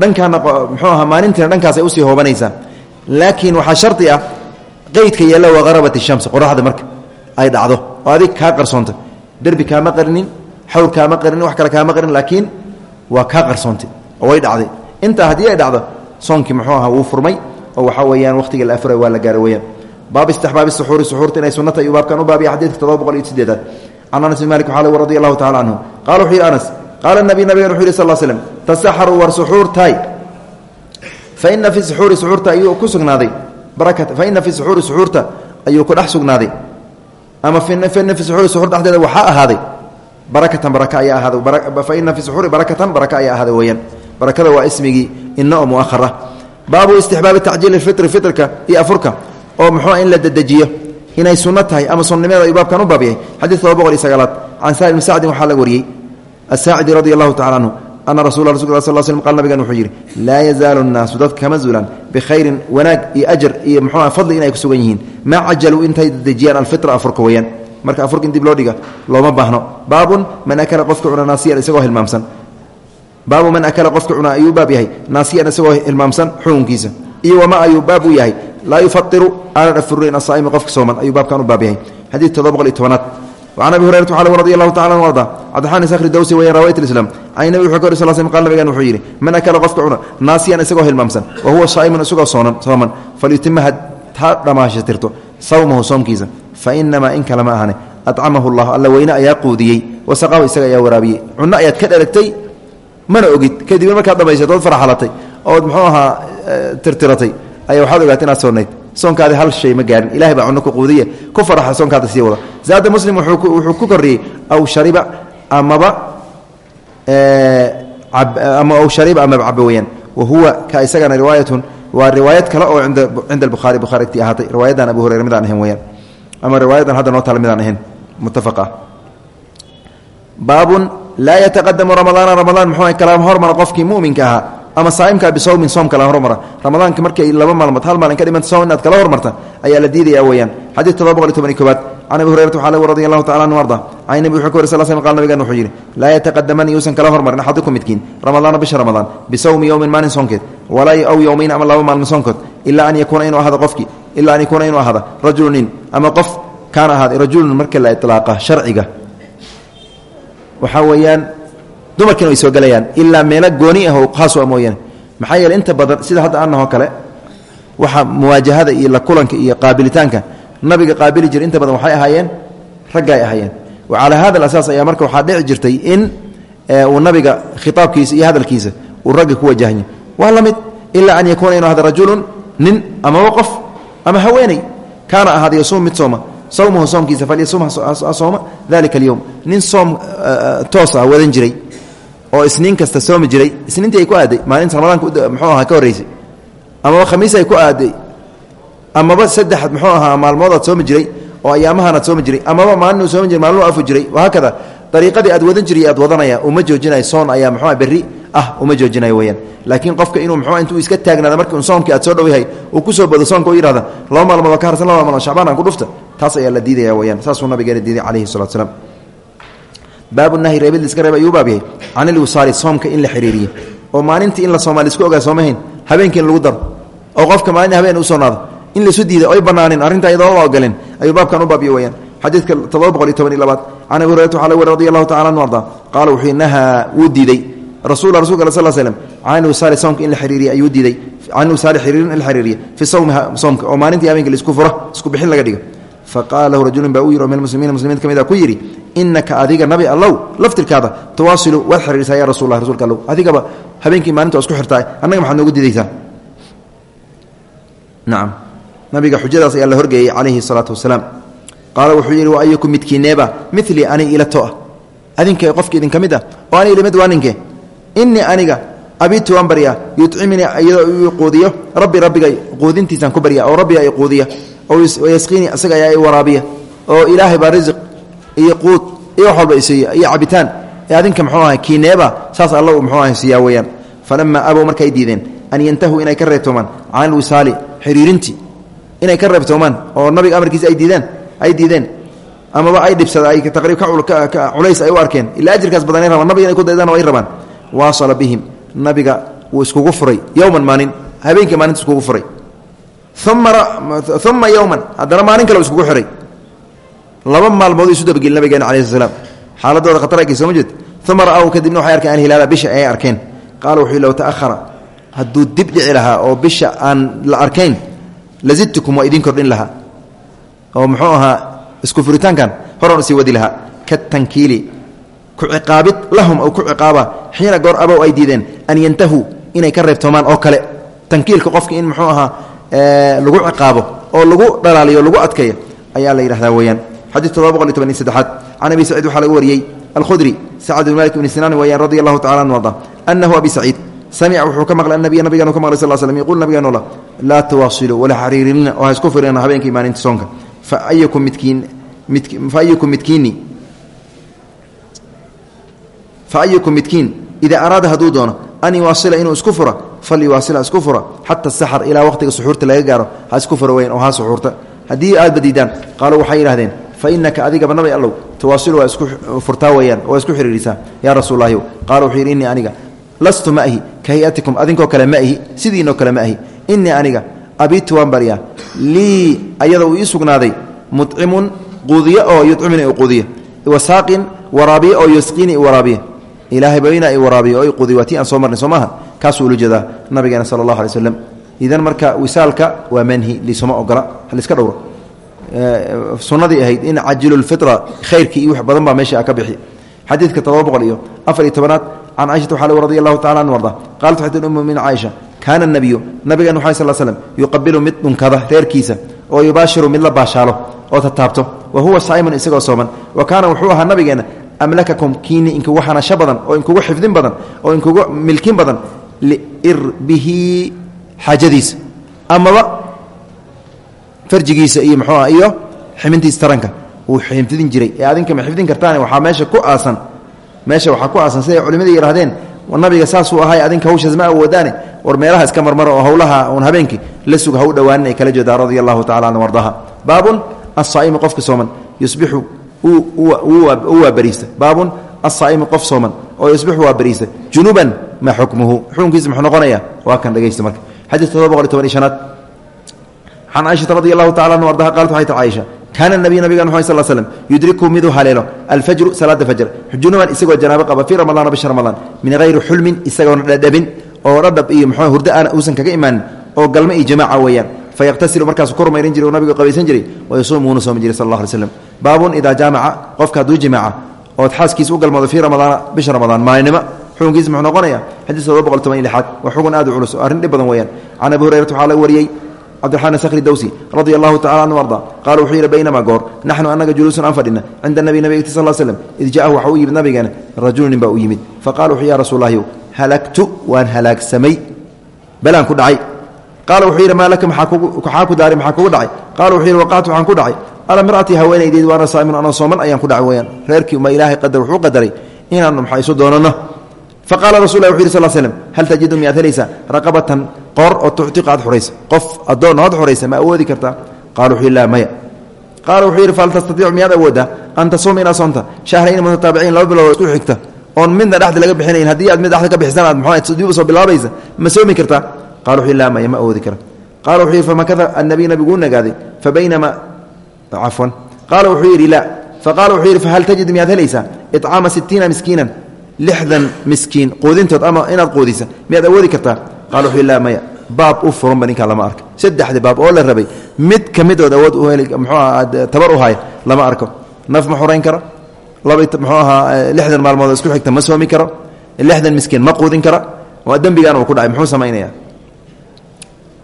dhankaana muxuu ahaa maalintiina dhankaas ay u sii hoobanaysaa laakiin waxaa shardi ah qeydka yeella waqarabat ishams qoraxda marka ay dhacdo. Oo adig kaa qarsoonta. Derbi kaama qarinin xawr kaama qarinin wax kale kaama qarin laakiin waa kaa qarsoontay oo way dhacday. Intaa haddii ay dhacdo soonkii muxuu ahaa wuu furmay. Oo waxaa weeyaan wakhtiga la afuray waa la gaara weyaan baab istixbaabi suxuuri suxuurta inay sunnata ayuu baabkan u baabiya xadiidka todoba boqol iyo sideedaad can anas bin malik waxaa lagu radi allahu tacala canhu qala wuxuu yidhi anas qaala nabi nabigan wuxu yidhi sal l slm tasaxaruu war suxuurtaay. Faina fi suxuuri suxuurta ayuu ku sugnaaday. Barakata faina fi suxuuri suxuurta ayuu ku dhex sugnaaday. Ama faina fi suxuuri suxuur dhexdeeda waxaa ahaaday barakatan baraka ayaa ahaaday faina fi suxuuri barakatan baraka ayaa ahaaday weeyaan. Barakada waa ismigii ina oo muahar ah baabu istixbaabi tacjiili fitrka iyo afurka oo muxuu in la dedejiyo inay sunno ama sunnimada ayuu baabkan u baab yahay xadiid todoba boqol iyo bni sacdin waxaa laga wariyey. Asaacidi radi allahu tacala canhu ana rasul rasul sal slm qal nabigan wuxuu yidhi laa yazaalu nnaasu dadka kama zuulaan bikhayrin wanaag iyo ajar iyo muxuuha fadli inay ku yihiin. Maa cajaluu intay dedejiyaan alfitra afurka weeyaan marka afurka in dib loo dhiga looma baahno. Baabun man akala qofka cuna naasiyan isagoo hilmaamsan. Baabu man akala qofka cunaa ayuu baab yahay naasiyan isagoo hilmaamsan xukunkiisa. Iyo wamaa ayuu baab u yahay? Laa yufairu aanan afurin asaa'imi qofka sooman ayuu baabkan u baab yahay. Xadiid todoba boqol iyo tobanaad. Can abi hurayrat waxaa lagu radi allahu tacala an arda cabdiraxmaan isakri dawsi weeyaan rawayat ilislam can nabi wuxuu ka wari sal slm qal nabigan wuxuu yidhi man akala qofka cuna naasiyan isagoo hilmaamsan wa huwa saa'imun isagoo sooman falyutima ha sawmahu soomkiisa fa inamaa in kale ma ahane. Acamahu allah alla weyne ayaa quudiyey wasaqahu isaga ayaa waraabiyey. Cunno ayaad ka dharagtay mana ogid. Kadibna markaad dhammaysatood farxalatay ood muxuu ahaa e, tirtiratay. Ayaa waxaad ogaatay inaad soonayd soonkaadi hal shay ma gaarin. Ilahay baa cunno ku quudiye ku faraxa soonkaada sii wada. Zaada muslim wuxuu ku korriyey aw shariba amaba e, ama aw shariba waa riwaayad kale oo cinda albukhaari bukhari agtii ahaatay. Riwaayadan abu hurayra midaan ahayn weyaan ama riwaayadan hadda noo taala midaan ahayn. Muttafaq ah baabun laa yataqadamu ramadaana ramadaan muxuu kala hormara qofkii muminka ama saaimka bisawmin soom kala hormara. Ramadaanka markay laba maalmood hal maalin ka dhimanta soom inaad kala hormarta ayaa la diidaya weyaan xadiid todoba boqol iyo toban iyo koobaad can abi hurayrata waxaa lagu radi allahu tacala anhu arda can nabi wuxuu ka wari sal sl qal nabigan wuxuu yidhi laa yataqadaman yuusan kala hormarin axadukum midkiin. Ramadaana bisha ramadaan bisawmi yowmin maalin soonkeed. Walaa aw yowmayn ama laba maalmin soonkood ilaa an yakuuna inuu ahada qofkii ilaa an yakuuna inuu ahada rajulu nin ama qof kaana ahaaday rajulun marka la iطlaaqa sharciga. Waxaa weeyaan dumarkiina way soo gelayaan ilaa meelo gooni ah oo khaas a mooyaane maxaa yeele inta badan sida hadda annahoo kale waxa muwaajahada iyo la kulanka iyo qaabilitaanka nabiga qaabili jira inta badan waxay ahaayeen ragga ay ahaayeen. Wa hada alasaas ayaa marka waxaa dhici jirtay in uu nabiga khitaabkiisa iyo hadalkiisa uu ragga ku wajahanya waa mid ilaa an yakuuna inuu ahada rajulun nin amaba qof ama haweeney. Kaana ahaada yasuum mid sooma. Sawmuhu soomkiisa falyasum sooma. Dalika alyowm nin soom toos ah wadan jiray oo isniin kasta soomi jiray. Isniintii ay ku aaday maalinta ramadaanka muxuu ahaa ka horreysay. Amaba khamiis ay ku aaday. Amaba saddex muxuu ahaa maalmood aad soomi jiray oo ayaamahan aad soomi jiray. Amaba maalin uu soomi jiray maalin afu jiray. Wahaakada dariiqadii aad wadan jiray aad wadanaya uma joojinayo soon ayaa muxuu berri. Ah uma joojinayo weyaan laakiin qofka inuu muxuu intuu iska taagnaada markii un soomkii aad soo dhow yahay uu ku bodo soonka u yihahda laba maalmood oo ka harsan laba maalmood shacbaan aan ku dhufta. Taas ayaa la diidaya weyaan saasuu nabigeena diiday calayhi salatu salaam baabu nahyi reebid liska reeb ayuu baab yahay. Can ilwisaali soomka in la xiriiriyo. Oo maalintii in la soomaa la isku ogaa soomahayn habeenkii in lagu daro. Oo qofka maalin habeen u soonaado in laisu diida oy banaaneen arrinta iyadoo la ogoleen ayuu baabkan u baabyo weyaan xadiidka todoba boqol iyo toban iyo labaad can abi hurayrata waxaa laga wari radi allahu tacala anhu arda qaala wuxuu nahaa wuu diiday. Rasul rasulka al sl slm can wisaali soomka in la xiriiriya ayuu diiday. Can wisaali xiriirin in la xiriiriya fi sawmi soomka. Oo maalintii habeenka la isku laga dhigo faqaala lahu rajulun baa u yiri oo min muslimiina muslimiinta ka mid a ku yidhi inaka adiga nabi allow laftirkaada tuwaasilu waad xiriirsaa ya rasulah rasulka allow. Adigaba habeenkii maalinta waa isku xirtaa annaga maxaad noogu diidaysaa? Nacam nabiga xujadaas ayaa la horgeeyey calayhi salaatu wasalaam. Qaala wuxuu yidhi wa ayukum midkiineeba milii ani ila to ah adinka qofki idin ka mid ah oo aniga limid waa ninke innii aniga abitu waan baryaa yucimini iyadoo quudiyo rabbi rabbigay quudintiisaan ku barya oo rabbiga ay quudiya. oo yasqiini isaga ayaa waraabiya oo ilaahay baa risiq iyo quud iyo wax walba isiiya iyo cabitaan. Ee adinka muxuu ahay kiineeba saas alla uu muxuu ahay weeyaan. Falamaa abow markay diideen an yantahuu inay ka reebtoomaan can alwisaali xiriirintii inay ka reebtoomaan oo nabiga amarkiisa ay diideen ay diideen. Amaba ay dhibsada ay taqriib culays ay u arkeen ilaa ajirkaas badanay rabaan nabiga inay ku daydaan ay rabaan. Waasala bihim nabiga wuu iskugu furay yowman maalin habeenkii maalinta iskugu furay uma yowman haddana maalin kale iskugu xiray. Laba maalmood isu dabageli nabigeena cala sl slam xaaladooda khatar arkay soo ma jeed uma ra'aw kadibna waxay arkeen alhilaala bisha ayay arkeen. Qaala wuxuu low ta'ahara hadduu dib dhici lahaa oo bisha aan la arkayn lazidtukum waa idiin kordhin lahaa. Oo muxuu ahaa isku furitaankan horan u sii wadi lahaa. Katankiili ku ciqaabid lahum aw ku ciqaaba xiina goor abow ay diideen an yantahuu inay ka reebtoomaan oo kale. Tankiilka qofka in muxuu ahaa lagu ciqaabo oo lagu dhalaaliyo lagu adkeeyo ayaa la yidhahdaa weeyaan. Xadiid todoba boqol iyo toban iyo saddexaad can abi saciid waxaa laga malik bni sinaan weeyaan radi allahu tacala anu arda anahu abi saciid samica wuxuu ka maqlay anabiya nabigeenu ka maqlay sal slm yquul nabigeenu la laa tuwaasiluu wala xariirinina oo ha isku firina habeenkii maalinta soonka. Faayukum midkiin faayukum midkiini faayukum midkiin idaa araada hadduu doono an yuwaasila inuu isku falyuwaasila isku fura xata saxar ilaa waqtiga suxuurta laga gaaro ha isku fura weyn oo ha suxuurta. Haddii aad badiidaan qaaluu waxay yidhahdeen fa inaka adigaba nabi allow tawaasilu waa isku furtaa weeyaan waa isku xiriirisaa yaa rasuullaahi qaala wuxuu aniga lastu ma ahi ka hayatikum adinkoo kale ma ahi sidiinoo aniga abitu waan baryaa lii ayada uu ii sugnaaday quudiye oo yucimini u quudiye wasaaqin waraabiye oo yusqiini waraabiye. Ilaahay ba inaa i oo i quudiy waa tii kaasuu ula jeedaa nabigeena sala allahu alay idan marka wisaalka waa manhi lisuma ogola haliska dhowro. Sunadii ahayd in cajilulfitra khayrkii iyo wax badan baa meesha ka bixi. Xadiidka todoba iyo afar iyo tobanaad can caaishata waxaa radi allahu tacala an arda qaalat waxay tii umu min caaisha kaana nabiyu nabigeenu waxay sal slm yuqabilu mid dhunkada reerkiisa oo yubaashiru mid la baashaalo oo tataabto wa huwa saa'imun isagoo sooman. Wa kaana wuxuu ahaa nabigeena amlakakum kiini inkugu xanasho badan oo inkugu xifdin badan oo inkugu milkin badan liirbihi xaajadiisa amaba farjigiisa iyo mxuu ah iyo ximintiisa taranka. Uu xifdin jiray. Ee adinka ma xifdin kartaan waxaa meesha ku aasan. Meesha waxaa ku aasan siday culimada yidhahdeen nabiga saasuu ahay adinka hawshaas ma awoodaane war meelaha iska marmaro oo howlaha uun habeenkii la sug ha u dhowaanin ay kala jeedaan radia allahu tacala an ardaha. Baabun asaa'imu qofka sooman. Yusbixu u waa bariista. Baabun asaa'imu qof sooman oo yusbixu waa bariista junuban ma xukmuhu? Xukunkiisa muxuu noqonaya waa kan dhegaysta marka. Xadiis todoba boqol iyo toban iyo shanaad. Can caaishata radi allahu tacala an ardaha qalat waxay tir caaisha kaana nabiy nabigan mxu sal slm yudriku miduu haleelo alfajru salaada fajr. Junuban isagoo janaabo qaba fii ramadaana bisha ramadaan min hayri xulmin isagoona dhadhabin oo dhadhab iyo mxuu hurdo aan uusan kaga imaanin oo galmo iyo jamaaca weeyaan. Fayaqtasilu markaasu ku rumayrin jiray oo nabigu qabaysan jiray wayasuum wuuna soomi jiray sal allah alay slam baabun idaa jaamaca qofka hadduu jimaaca ood xaaskiisa u galmoodo fii ramadaana bisha ramadaan maalinimo. Xukunkiisa muxuu noqonaya xadiis todoba boqol xugun aad u culus oo dhib badan weeyaan. Can abi hurayrata waxaa laga wariyey cbdiرحman skri dowsi radi allahu anhu arda qala wuxuu yidhi baynamaa goor naxnu anaga juluusun aan fadhina cinda nabi nabig sal slm id jaahu waxa u yimid nabigeena rajulu nin baa u yimid. Faqala wuxuu ya rasuul lahyow halagtu waan halaagsamay balaan ku dhacay. Qaala wuxuu yidhi maa laka maxaa ku daari maxaa kugu dhacay? Qala wuxuu yidhi waqactu waxaan ku dhacay ala mir'atii haweenaydeed waana saa'imun anoo sooman ayaan ku dhacay weyaan reerkii uma ilaahay qadar wuxuu qadaray inaanu maxaa isu doonano faqala rasul lah wuxu yhi sl slm hal tajidu miyaad helaysaa raqabatan qoor oo tuctiqa aad qof addoon oad xuraysa ma awoodi kartaa qala wuxuu maya. Qaala wuxuu yidhi fahal tastatiicu miyaad awooddaa an tasuuma shahrayni mutataabiciin laba bilood isku xigta. Oon midna dhexda laga bixinayn haddii aad mid dhexda ka bixisan aad mxu dib u soo bilaabaysa? Ma soomi kartaa qala wuxuu maya ma awoodi kara. Qala wuxuu yidhi famakada annabiy nabiguu nagaaday fabaynama cafwan qaala wuxuu yidhi laa faqala wuxuu yidhi fahal tajid miyaad helaysaa icaama sitiina miskiinan lixdan miskiin quudintood ama inaad quudisa miyaad awoodi kartaa qala wuxuu laa maya baab u furanba ninkaa lama arko saddexda baab oo la rabay mid ka midood awood u heli mxuuaha tabar u haya lama arko naf ma xorayn karo laba mxuu ahaa lixdan maalmood isku xigta ma soomi karo lixdan miskiin ma quudin kara waa dembigaan uu ku dhacay muxuu samaynaya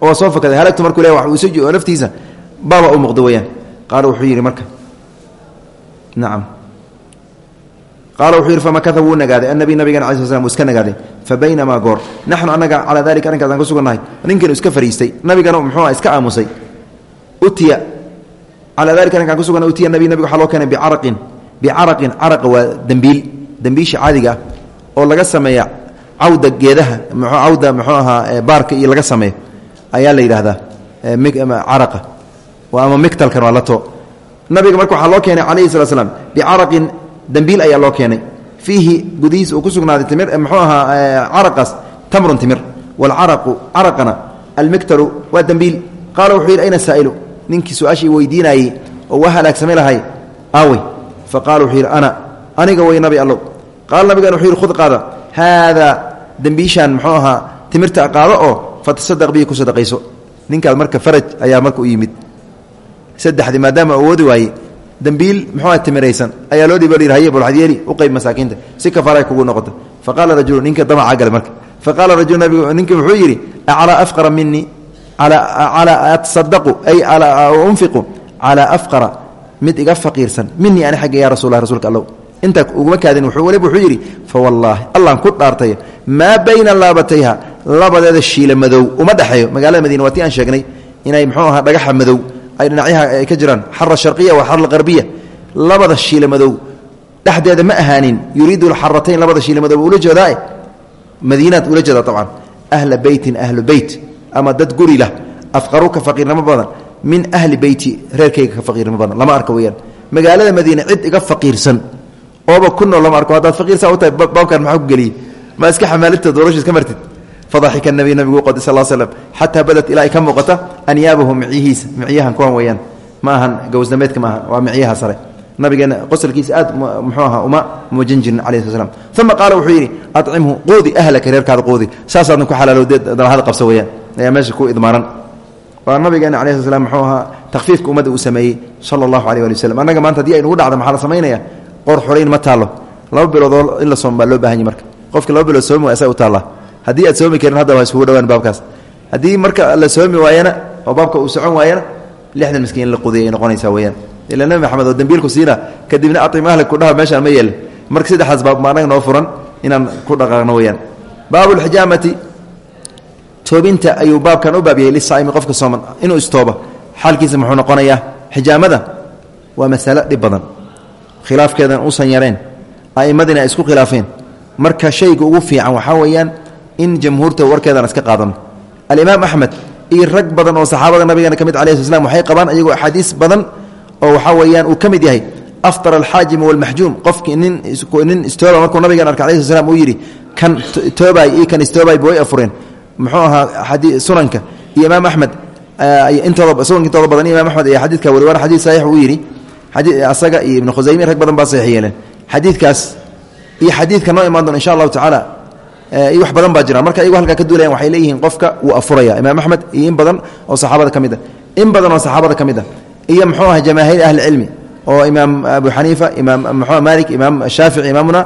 waa soo fakaday halagtu markuu le wax isu naftiisa baaba u muuqdo weyaan qaala wuxuu yidhi marka. Nacam qaala wuxuu yidhi famakata wuu nagaaday? Annabi nabigan ala sl slam wuu iska nagaaday. Fa baynamaa goor. Naxnu annaga calaa dalika arrinkaas aan ku sugannahay. Ninkiinu iska fariistay. Nabigana muxuua iska aamusay. Utiya calaa dalika arrinkaan ku sugannahay utiya nabi nabiga waxaa loo keenay bicaraqin. Bicaraqin caraqa waa dembiil dembiisha caadiga ah oo laga sameeya cawda geedaha cawda muxuu ahaa baarka iyo laga sameeyo ayaa la yidhaahdaa caraqa ama migtalkan waa lato nabiga marka waxaa loo keenay calayhi slat slam bicaraqin dembiil ayaa loo keenay. Fiihi gudihiis uu ku sugnaaday timir muxuu ahaa caraqaas tamrun timir. Waalcaraqu caraqana almigtalu waa dembiil qaala wuxuu yidhi ayna saa'ilu? Ninkii su'aashii oo waa halaagsamay lahay? Aawey fa qaala wuxuu yidhi ana aniga way nabi allow. Qaala nabigan wuxuu yidhi khud qaada. Haadaa dembiishaan muxuu timirta qaado oo fatasadaq bihi ku sadaqayso. Ninkaas marka faraj ayaa marka u yimid saddexdii maadaama awoodi waaye dembiil muxuu timiraysan ayaa loo dhiib haye bolxadyeeli u qayb masaakiinta si kafaara kugu noqota fa qaala ninka damaca gale marka. Fa qaala rajulu ninki wuxuu yidhi aclaa afqara minii calaa atasadaqu ay unfiqu. Calaa afqara mid iga faqiirsan minii ani xagga ya rasulah rasuulka allow intaa uguma kaadin waliba wuxuu yidhi fa wallaahi allaan ku dhaartay maa bayna laabatayha labadeeda shiila uma dhexeeyo magaalada madiina waa aan sheegnay inay muxuu ahaa dhagaxa madow ay dhinacyaha ay ka jiraan. Xara sharqiya wa xara qarbiya labada shiila madow. Dhexdeeda ma ahaanin. Yuriidu lxaratayn labada shiila madow ula jeedaa madiinaad ula jeedaa abcan ahla beytin ahlu beyt ama dad guri lah. Afqaru ka faqiirnimo badan. Min ahli beyti reerkayga ka faqiirnimo badan. Lama arka weyaan magaalada madiina cid iga faqiirsan. Ooba ku nool lama arko. Haddaad faqiirsa u baabkan maxaa ku geliyey ma iska xamaalidta doorashiis ka martid fadaxika nabiy nabigu qod sal slm xataa badat ilaa ay ka muuqata anyaabahu micyihiisa micyahan kuwan weyaan ma ahan gowsdameedka ma ahan waa micyaha sare. Nabigeena qosalkiisa aad muxuu ahaa uma muujin jirin calayi sl slam uma qaala wuxuu yidhi acimhu qoodi ahlaka reerkaada qoodi saasaadna ku xalaalowde dalahada qabsa weyaan ayaa meesha ku idmaaran. Waa nabigeena cala sl slam muxuu ahaa takfiifka ummadda uu sameeyey sala allahu aleh ali waslm annaga maanta haddii aynugu dhacda maxaa la samaynaya qor xorayn ma taallo. Laba biloodoo in la soom baa loo baahan yahy marka. Qofka laba bilood soomi way asaga u haddii aad soomi karin hadda waa iskugu dhawaan baabkaas. Haddii marka la soomi waayana oo baabka uu socon waayana lixdan miskiin in la qudiya ay noqonaysaa weyaan ila nebi maxamed oo dembiilku siina kadibna acim ahli kudhaha meeshaan ma yeelin. Marka saddexdaas baab ma noo furan inaan ku dhaqaaqno weyaan baabu lxijaamati toobinta ayuu baabkan u baab yahay lisaa'imi qofka sooman inuu istooba xaalkiisa muxuu noqonayaa xijaamada waa masalo dhib badan. Khilaafkeedan uusan yareen a'imadiina ay isku khilaafeen. Marka shayga ugu fiican waxaa weeyaan in jamhuurta warkeedan iska qaadano alimaam axmed iyo rag badan oo saxaabada nabigeena ka mid sl slam waxay qabaan iyagoo axaadiis badan oo waxaa weeyaan uu ka mid yahay aftar alxaajimu walmaxjuum qofkii nin istooba markuu nabigeena arkay alai sl slam uu yidhi kan toobay iyo kan istoobayba way afureen. Muxuu ahaa sunanka. Iyo imaam axmed intooda sunanka intooda badan iyo imam axmed ayaa wari waana xadiid saxiix uu yidhi. Asaga iyo ibnu rag badan baa saxiix yeeleen xadiidkaas iyo noo imaan doona insha allahu tacaala iyo wax badan baa jira. Marka iyagu halkaa ka duulayan waxay leeyihiin qofka wuu afuraya imaam axmed iyo in badan oo saxaabada ka mid a in badan oo saxaabada ka mid a iyo muxuu aha jamaahiir ahlicilmi oo imaam abu xaniifa imaam muxuu malik imaam shaafici imaamuna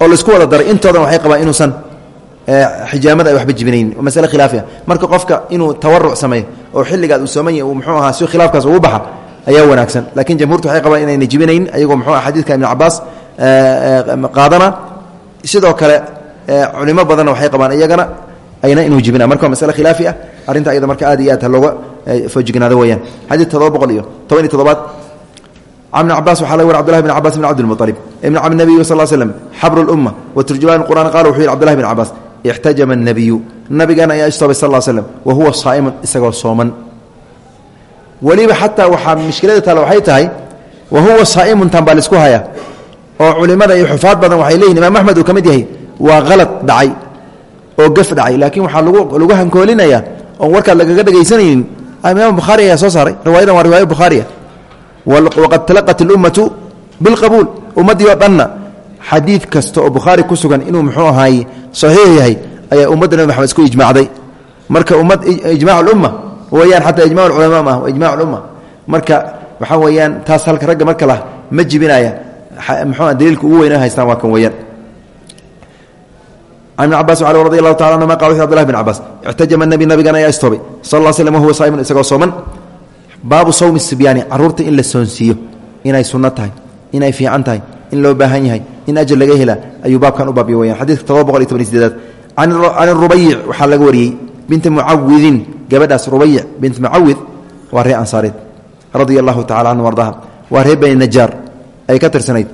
oo la isku wada daray. Intoodan waxay qabaan inuusan xijaamada ay waxba jibinaynin masale khilaafiya marka qofka inuu tawaruc sameeyo oo xilligaad uu sooman yahy uu muxuu ahaa si khilaafkaas ugu baxa ayaa wanaagsan. Laakiin jamhuurtu waxay qabaan inayna jibinayn ayagoo muxuu aha xadiidka ibn cabaas qaadana. Sidoo kale culimo badanna waxay qabaan iyagana ayna inuu jibina marka waa masale khilaafi ah arrinta ayada marka aad iyo aad ha looga foojignaado weyaan xadiid todoba boqol iyo toban iyo todobaad can bn cabaas waxaa laga war abdulahi bn cabas bn cabdilmualib imnaca nabiyu sal slem xabru lumma wa turjumaan qur'an qaala wuxuu yihi abdulahi bn cabaas ixtajama nabiyu nabigaan ayaa istoobay sal slem wa huwa saaimun isagoo sooman. Weliba xataa waxaa mishkilada taale waxay tahay wa huwa saaimun tan baa la isku haya oo culimada iyo xufaad badan waxay leeyihiin imam axmed uu ka mid yahay waa alad dhacay oo gaf dhacay. Laakiin waxaa lagu hankoolinaya oon warkaad lagaga dhegaysanaynin ah, imaam bukhaari ayaa soo saaray. Riwaayadan waa riwaaya bukhaaria ah. waqad talaqat ilummatu bilqabuul. Ummaddii oo dhanna xadiid kasta oo bukhaari ku sugan inuu muxuu ahaay saxiix yahay ayaa ummadda nabi isku ijmacday marka ummad ijmac alumma weyaan xataa ijmac alculamaa maah waa ijmac alumma marka waxaa weeyaan taas halka ragga marka lah ma jibinaya. Muxuu ugu weynaa haystaan waa kan weeyaan can ibn cabas radi allahu taala anhuma qal wuxu abdulahi bn cabaas ixtajama nabi nabigan ayaa istoobay sal l slm wahuwa saa'imun isagoo sooman baabu sawmi sibyaani carruurta in la soonsiiyo inay sunno tahay inay fiican tahay in loo baahan yahay in ajal laga hela ayuu baabkan u baabya weyaan xadiidka todoba boqol iyo toban iyo sideedaad can rubayic waxaa laga wariyey binti mucawidin gabadhaas rubayic bint mucawid waa ree ansaareed radia allahu tacala canhu ardaha waa reer bani najaar ay ka tirsanayd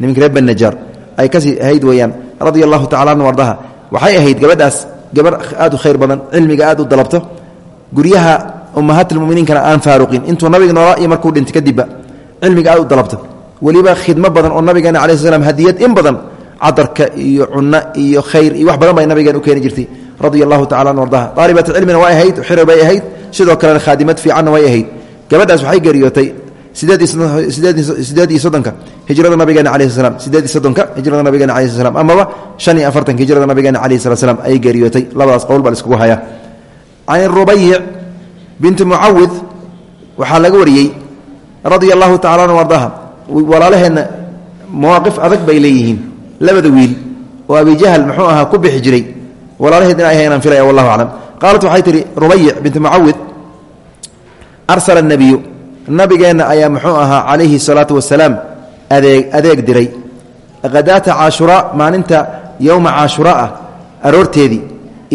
niminka reer bani najaar ay ka sii ahayd weeyaan radia allahu tacala ardaha. Waxay ahayd gabadhaas gabar aad u khayr badan cilmiga aad u dalabto. Guryaha ummahaatulmuminiinkana aan faaruqin. Intuu nabiga noolaa iyo markuu dhintay kadibba cilmiga aad u dalabto. Weliba khidmo badan oo nabigeena cala sl hadiyad in badan cadarka iyo cunno iyo khayr iyo wax badan bay nabigeen u keeni jirtay radia allahu tacala an ardaha. Daalibat cilmina way ahayd xiro ahayd. Sidoo kalena khaadimad fiicanna way ahayd. Gabadhaas waxay geeriyootay sideed iyo soddonka hijrada nabigeena sl slam sideed iyo soddonka hijrada nabigeena sl slam amaba shan iyo afartanka hijrada nabigeena calayhi slat slam ayay geeriyootay. Labadaas qowl baa laiskugu hayaa. Can rubayic binti mucawid waxaa laga wariyey radia allahu tacala an ardaha walaalaheenna mawaaqif adag bay leeyihiin. Labada wiil oo abijahl muxuu ahaa ku bixi jiray walaalaheed ina ahaynaan filaya wallahu aclam. Qaalat waxay tihi rubayic binti mucawid arsala nebiyu nabigeenna ayaa muxuu ahaa calayhi salaatu wasalaam adeeg adeeg diray. Khadaata caashura maalinta yowma caashura ah aroorteedii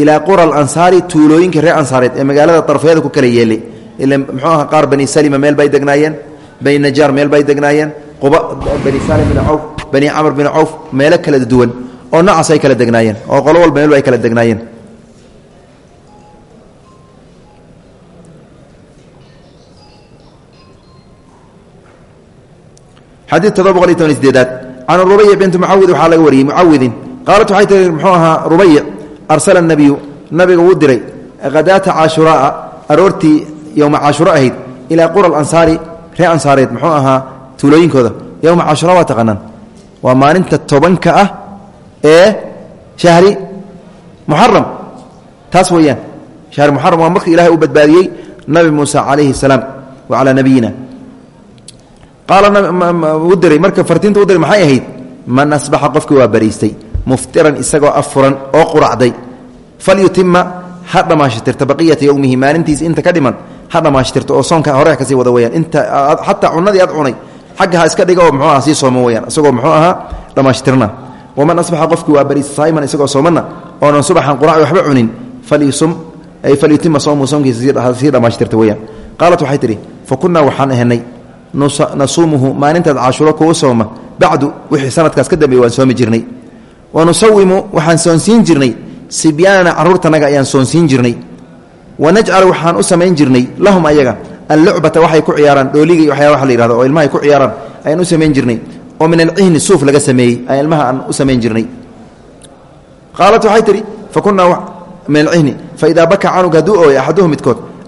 ilaa qura alansaari tuulooyinka reer ansaareed ee magaalada darfeeda ku kala yeelay. Ila muxuu ahaa qaar bani salima meel bay degnaayeen bani najaar meel bay degnaayeen quba bani salim bin cawf bani camr bin cawf meelo kala duwan oo nacas ay kala degnaayeen oo qolo walba meel ay kala degnaayeen xadii todoba boqol iyo toban sideedaad can rubayic binti mucawid waxaa laga wariyey mucawidin. Qaalat waxay tihi muxuu ahaa rubayic arsala nabiyu nabiga wuu diray khadaata caashuraa aroortii yowma caashuro ahayd ilaa qura ansaari ree ansaareed muxuu ahaa tuulooyinkooda. Yowma caashura waa taqaanaan. Waa maalinta tobanka ah ee shahri muxaram taas weeyaan shahri muxaram waa marka badbaadiyey nabi muuse calayhi salaam wa calaa qaala u diray marka fartiinta u diray maxay ahayd? Man asbaxa qofkii waa bariistay muftiran isagoo afuran oo quracday. Falyutima ha dhammaashtirta baqiyata yowmihi maalintiisa inta ka dhiman ha dhammaashtirta oo soonka hore ka sii wada weyaan inta xataa cunadii aad cunay xagga iska dhiga oo muxuu aha sii sooma weyaan isagoo muxuu ahaa dhammaashtirna waman asbaxa qofkii waa bariista saa'iman isagoo soomana oonan subaxan quraci waxba cunin falyusum falyutima soomu soomkiisa sii dhammaashtirta weyaan qaalat waxay tidhi fa kunnaa waxaan ahanay nasuumuhu maalintaad caashuro kugu sooma bacdu wixii sanadkaas ka dambeey waan soomi jirnay. Wa nusawimu waxaan soonsiin jirnay sibyaanana carruurtanaga ayaan soonsiin jirnay. Wa najcalu waxaan u samayn jirnay lahum ayaga allucbata waxay ku ciyaaraan dhooliga iyo waxyaaba wa la yihahdo oo ilmahay ku ciyaaraan ayaan u samayn jirnay. Oo min alcihni suuf laga sameeyey ayaan ilmaha aan u samayn jirnay. Qaalat waxay tidhi fa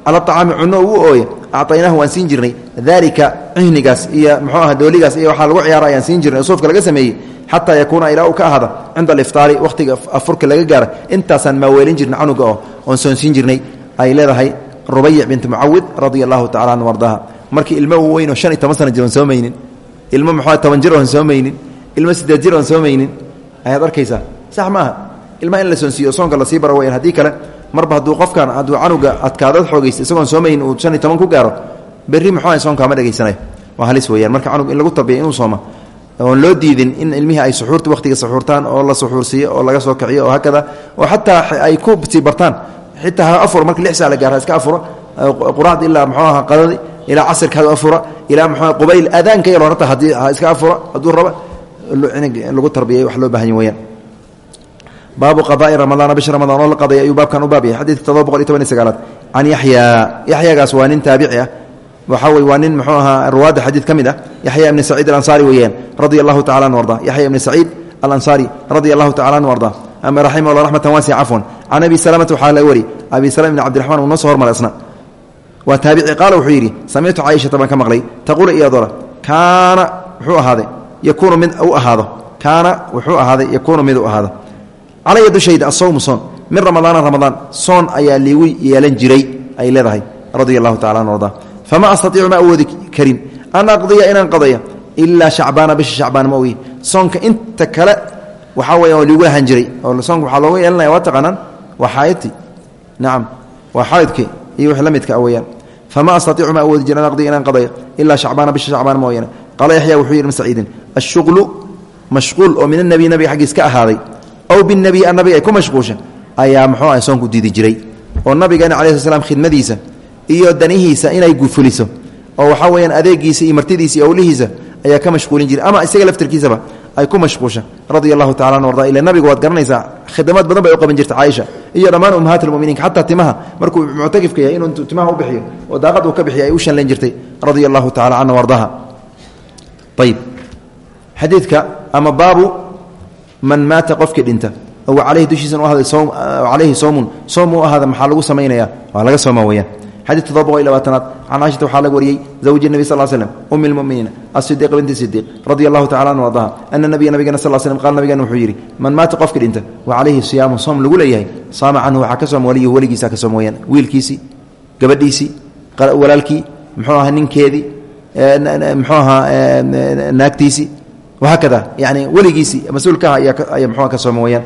cala acaami cunno uu ooya acطaynaahu waan siin jirnay. Dalika cihnigaas iyo mxuu aha dooligaas iyo waxaa lagu ciyaara ayaan siin jirnay suufka laga sameeyey xataa yakuuna ilaa uu ka ahada cinda aliftaari wakhtiga afurka laga gaara. Intaasaan maaweelin jirnay canuga oo oon soonsiin jirnay. Ay leedahay rubayic binti mucawid radia allahu tacala anhu markii ilmo u weyn oo shan iyo toban sana jir oon soomaynin ilmo muxuu toban jir oon soomaynin ilmo siddeed jir oon soomaynin ayaad arkaysaa sax ilmaha in la soonsiiyo soonka la sii baro weyaan haddii kale marba hadduu qofkan hadduu canuga adkaadad xoogaysta isagoon soomayn uu shan iyo toban ku gaaro berri muxuu soonkaa ma dhegaysanayo waa halis weyaan marka canug in lagu tabiya inuu sooma oon loo diidin in ilmihii ay suxuurta wakhtiga suxuurtaan oo la suxuursiiyo oo laga soo kiciyo oo hakada oo xataa ay ku sii bartaan. Xitaa ha afuro marka lix saa la gaara iska afuro quraacda ilaa muxuu aha qadadi ilaa casirka ha afura ilaa muxuu qubayl aadaanka yar horta haddii ha iska afuro hadduu raba lagu tarbiyay wax loo baahan weyaan baabu qadaai ramadaana bisha ramadaan oo la qaday ayuu baabkan u baab yahay xadiidka todoba boqol iyo toban iyo sagaalaad. Can yaxyaa yaxyagaas waa nin taabici ah. Waxaa weye waa nin muxuu ahaa ruwaadda xadiid ka mid ah yaxya ibni saciid alansaari weeyaan radia allahu tacala anu arda yaxya ibni saciid alansaari radia allahu tacala anu arda ama raximah allah raxmatan waasica cafwan can abi salamata waxaa laga wari abi salama ibni cabdiraxman uu noo soo hormaray isna waa taabici qaala wuxuu yidhi samictu caaishata baan ka maqlay taquulu iyadoola kaana wuxuu ahaaday yakuunu mid u ahaado. Kaana wuxuu ahaaday yakuunu mid u ahaado calaya dushayda asawmu soon. Min ramadaana ramadaan soon ayaa liigu yeelan jiray ay leedahay radia allahu tacala an arda fama astaiicu ma awoodi karin an aqdiya inaan qadaya ilaa shacbaana bisha shacbaan ma ogi soonka inta kale waxaa weya oo liigu lahan jiray. Oo soonka waxaa looga yeelanaya waa taqaanaan? Waa xaayadtii nacam waa xaayadkii iyo wix la midka weyaan fama astaiicu ma awoodi jira an aqdiya inaan qadaya ilaa shacbaana bisha shacbaan xaggiis ka ahaaday aw binabiy nabiga ay ku mashquusha ayaa muxuu ah soonku diidi jiray. Oo nabigeena cala sl slam khidmadiisa iyo danihiisa inay gufuliso oo waxaa weyaan adeegiisa iyo martidiisa iyo awlihiisa ayaa ka mashquulin jiray. Ama isaga laftirkiisaba ay ku mashquusha radia allahu tacala an ila nabiga waad garanaysaa khidamaad badan bay u qaban jirta caaisha iyo dhammaan ummahaat lmuminiin xataa timaha. Markuu muctakifka yahay inuu timaha u bixiyo oo daaqad uu ka bixiyo ay u shanlayn jirtay. Radia allahu tacala canha ardaha. Xadiidka ama baabu man maata qofkii dhinta dushiisan u ahaaday caleyhi soomun soom u maxaa lagu samaynaya? Waa laga sooma weyaan xadiid todoba boqol iyo labaatanaad can caaishata waxaa laga wariyey zawji nebi sal slm umi lmuminiina asidiiq binti sidiiq radia allahu tacala anhu ardaha ana nabiya nabigana sal slm qaal nabigeena wuxuu yidhi man maata qofkii dhinta wa calayhi siyaamun soom lagu leeyahay saama canhu waxaa ka sooma waliyuhu weligiisa ka sooma weyaan wiilkiisii muxuu ahaa ninkeedii muxuu ahaa naagtiisii wahaakada yani weligiisii mas'uulka ah ayaa mxua ka sooma weyaan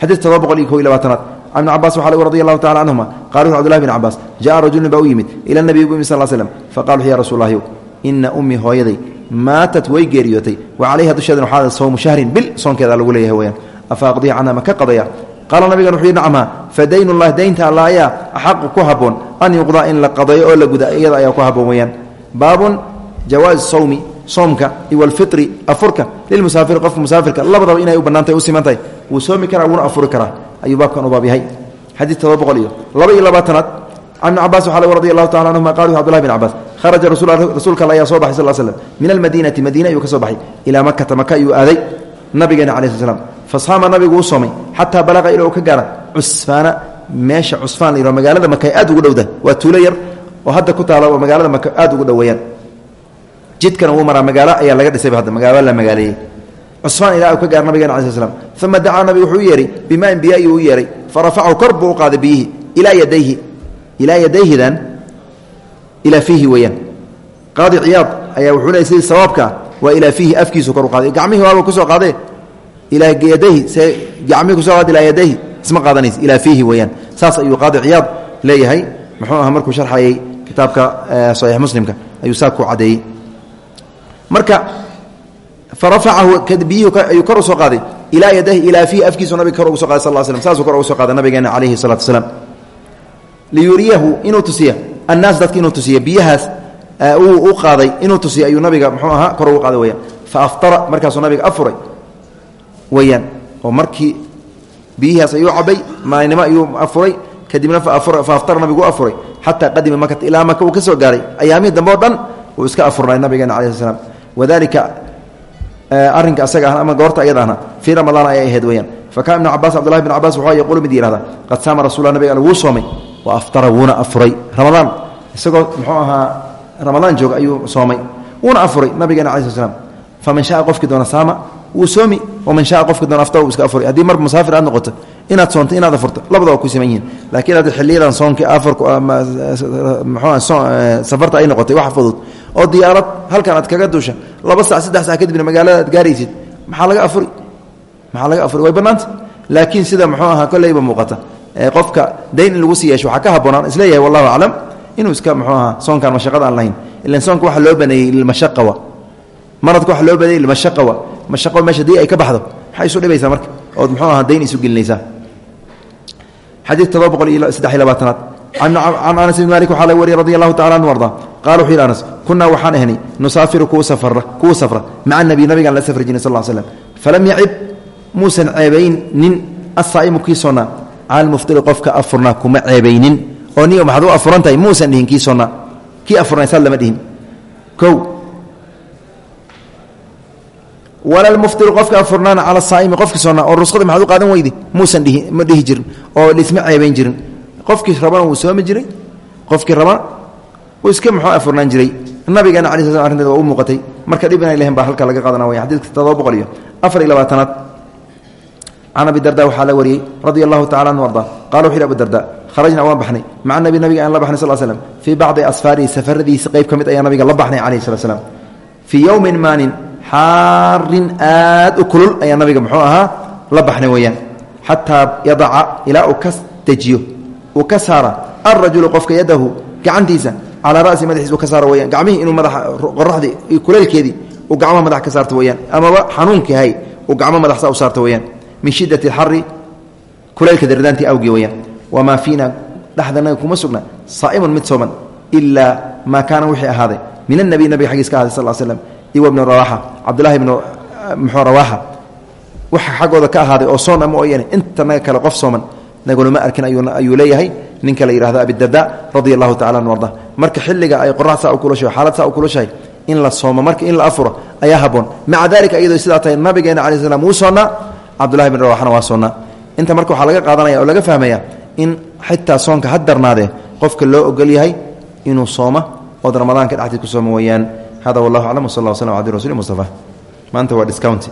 xadiid todoba boqol iyo ko iyo labaatanaad can ibni cabas waxa lg radi allahu tacala canhuma qala wuxu cbdullahi bn cabbaas jaءa rajulun baa u yimid ila nabiy bu yimid sal slm faqala wuxu ya rasul lahyow ina ummii hooyaday maatat way geeriyootay wa calayha dusheedan waxaa sowmu shahrin bil soonkeeda lagu leeyahay weyaan afa aqdiya canha ma ka qadaya qaala nabigan wuxuu yidhi nacma fa dayn ullahi daynta alla ayaa axaqu ku habboon an yuqdaa in la qadayo oo la guda iyada ayaa ku habboon weyaan baabun jawaaz sawmi soomka iyo walfitri afurka lilmusaafiri qofka musaafirka labadaba inay u bannaantahy u simantahay. Wuu soomi karaa wuuna afuri karaa. Ayuu baabkan u baab yahay xadiid todoba boqol iyo laba iyo labaatanaad. Can ibni cabas lagu radi allahu tacala anhuma qala wuxu kharaja rasuulka alla ayaa soo baxay sal slam min almadiinati madiina ayuu ka soo baxay. Ilaa makata maka ayuu aaday nabigeena cala sl nabigu u soomay xataa balaqa ka gaara cusfaana. Meesha cusfaan la yihao magaalada aad ugu dhowda waa tuulo yar hadda ku taala oo magaalada aad ugu dhoweeyaan jidkana wuu maraa magaalo ayaa laga dhisayba hadda magaalo la magaaleeyey cusfaan ilaa uu ka gaara nabigena cala sl slam uma dacaa nabigu wuxuu u yeehay bimain biyo ayuu u kor buu u qaaday biyihii ilaa yadayhi. Ilaa yadayhidan ilaa fiihi weeyaan. Qaadi ciyaad ayaa wuxuu leey sidii sawaabka ah waa ilaa fiihi afkiisu kor u qaaday. Gacmihii waaba ku soo qaadee ilaa yadayhi see gacmihii ku soo qaada ilaa yadayhi. Isma qaadanaysa ilaa fiihi weeyaan. Saas ayuu qaadi ciyaad leeyahay. Muxuu ahaa markuu sharxayay kitaabka saxiix muslimka ayuu saa ku caddeeyey marka ayuu kor u soo qaaday. Ilaa yadayhi ilaa fiihi afkiisu nabiga kor ugu so qaday sal l slam saasuu kor ugu soo qaaday nabigeena calayhi salatu wasalaam. Liyuriyahu inuu tusiya. Annaas dadka inuu tusiya biyahaas uu u qaaday inuu tusiya ayuu nabiga muxuu ahaa kor qaaday weyaan fa aftara markaasuu nabiga afuray weyaan oo markii biyihaas ayuu cabay maalinimo ayuu afuray kadibna fa aftara nabigu afuray. Xataa qadima makata ilaa maka uu ka gaaray. Ayaamihii dambe dhan uu iska afurnay nabigeena cala sl slam wadalika arrinka asaga ah ama goorta ayada ahna fii ramadaan ayay ahayd weyaan fa kaana ibnu cabas cabdullahi bn cabas wuxuu yaquulu mid yihahda qad saama rasulla nabiga wuu soomay wa aftara wuuna afuray. Ramadaan isagoo muxuu ahaa ramadaan jooga ayuu soomay wuuna afuray nabigeena cala sl slam faman shaa qofkii doona saama wuu soomi waman shaa qofkii doona aftara wuu iska afuray. Haddii mar musaafir aad noqoto inaad soonto inaad afurto labadaba ku siman laakiin hadda xiliyadan soonka afarku mxuu safarta ay noqotay wax fudud oo diyaarad halkan aad kaga duusha laba sac saddex sac kadibna magaalada aad gaaraysid. Maxaa laga afuri? Maxaa laga afuri? Way bannaanta laakiin sida muxuu ahaa kolleyba muuqata. Qofka dayn lagu sii yeesho waxaa ka habboonaan is leeyahay wallahu aclam. Inuu iska muxuu ahaa soonkan mashaqada aan lahayn. Ilan soonka waxa loo baneeyey lilmashaqawa maradka waxa loo baneeyey lilmashaqawa mashaqo meesha haddii ay ka baxdo maxay isu dhibaysaa marka? Ood muxuu ahaa dayn isu gelinaysaa. Xadiid todoba boqol iyo saddex iyo labaatanaad can anas bn malik waxaa laga wariyay radi allahu tacala anhu arda. Qala wuxuu yidhi anas kunaa waxaan ahnay nusaafiru kuwa safra maca nabiy nabigaan la safri jirnay sal slam falam yacib muusan ceebaynin asaa'imu kii soonnaa cala almuftiri qofka afurnaa kuma ceebaynin. Oo niyo maxaad u afuran tahay muusan dhihin kii soonnaa kii afurnay saad lama dhihin. Kow. Wala lmuftiru qofka afurnaana cala saaimi qofkii soonnaa oo rusqada maxaad u qaadan weydi muusan dhihi ma dhihi jirin oo lisma ceebayn qofkii rabana wuu soomi jiray qofkii rabana wuu iska muxuu afurnaan jiray. Nabigeena cala sl arrinteeda waa u muuqatay. Marka dhib inay baa halka laga qaadana waya xadidka todoba boqol iyo afar iyo labaatanaad. Can abi darda waxaa la wariyey radia allahu anhu arda qala wuxu abu darda kharajna waan baxnay. Maca nabi nabiga aan la baxnay sal slm fii bacdi asfaarihi safaradiisa qayb ka mid ayaa nabiga la baxnay calayhi slat slam fii yowmin maalin xaarin aad u kulul ayaa nabiga muxuu ahaa la baxnay weeyaan. Xataa yadaca ilaa uu ka dejiyo uu ka saara alrajulu qofka yadahu gacantiisa calaa rasi madaxiis ka saaro weyaan gacmihii inuu madaxa qoraxdii iyo kuleelkeedii uu gacmaha madax ka saarto weyaan amaba xanuunkii hay uu gacmo madaxsa u saarto weyaan min shiddati alxari kulaylka dardaantii awgii weyaan wamaa fiina dhexdanaga kuma sugna saa'imun mid sooman ilaa maa kaana wixii ahaaday min annabiy nabiga xaggiis ka ahaday sal slam iwa bnu rawaxa cabdullahi bnu muxuu rawaxa waxa xaggooda ka ahaaday oo nagulama arkin ayuu leeyahay. Ninka la yihahdo abidarda radia allahu tacala an arda. Marka xilliga ay qorax saa u kulushahay xaalad saa u kulushahay in la soomo marka in la afuro ayaa haboon maca dalika iyadoo sidaa tahay nabigeena cala slam wuu soonnaa cabdullahi bin rawaxna waa soonnaa inta marka waxaa laga qaadanaya oo laga fahmaya in xitaa soonka ha qofka loo ogol yahay inuu sooma ood ramadaanka dhexdiid ku sooma weeyaan. Hada wallahu aclam wsal lla w slm abdi rasuli mustafa. Maanta waa discounti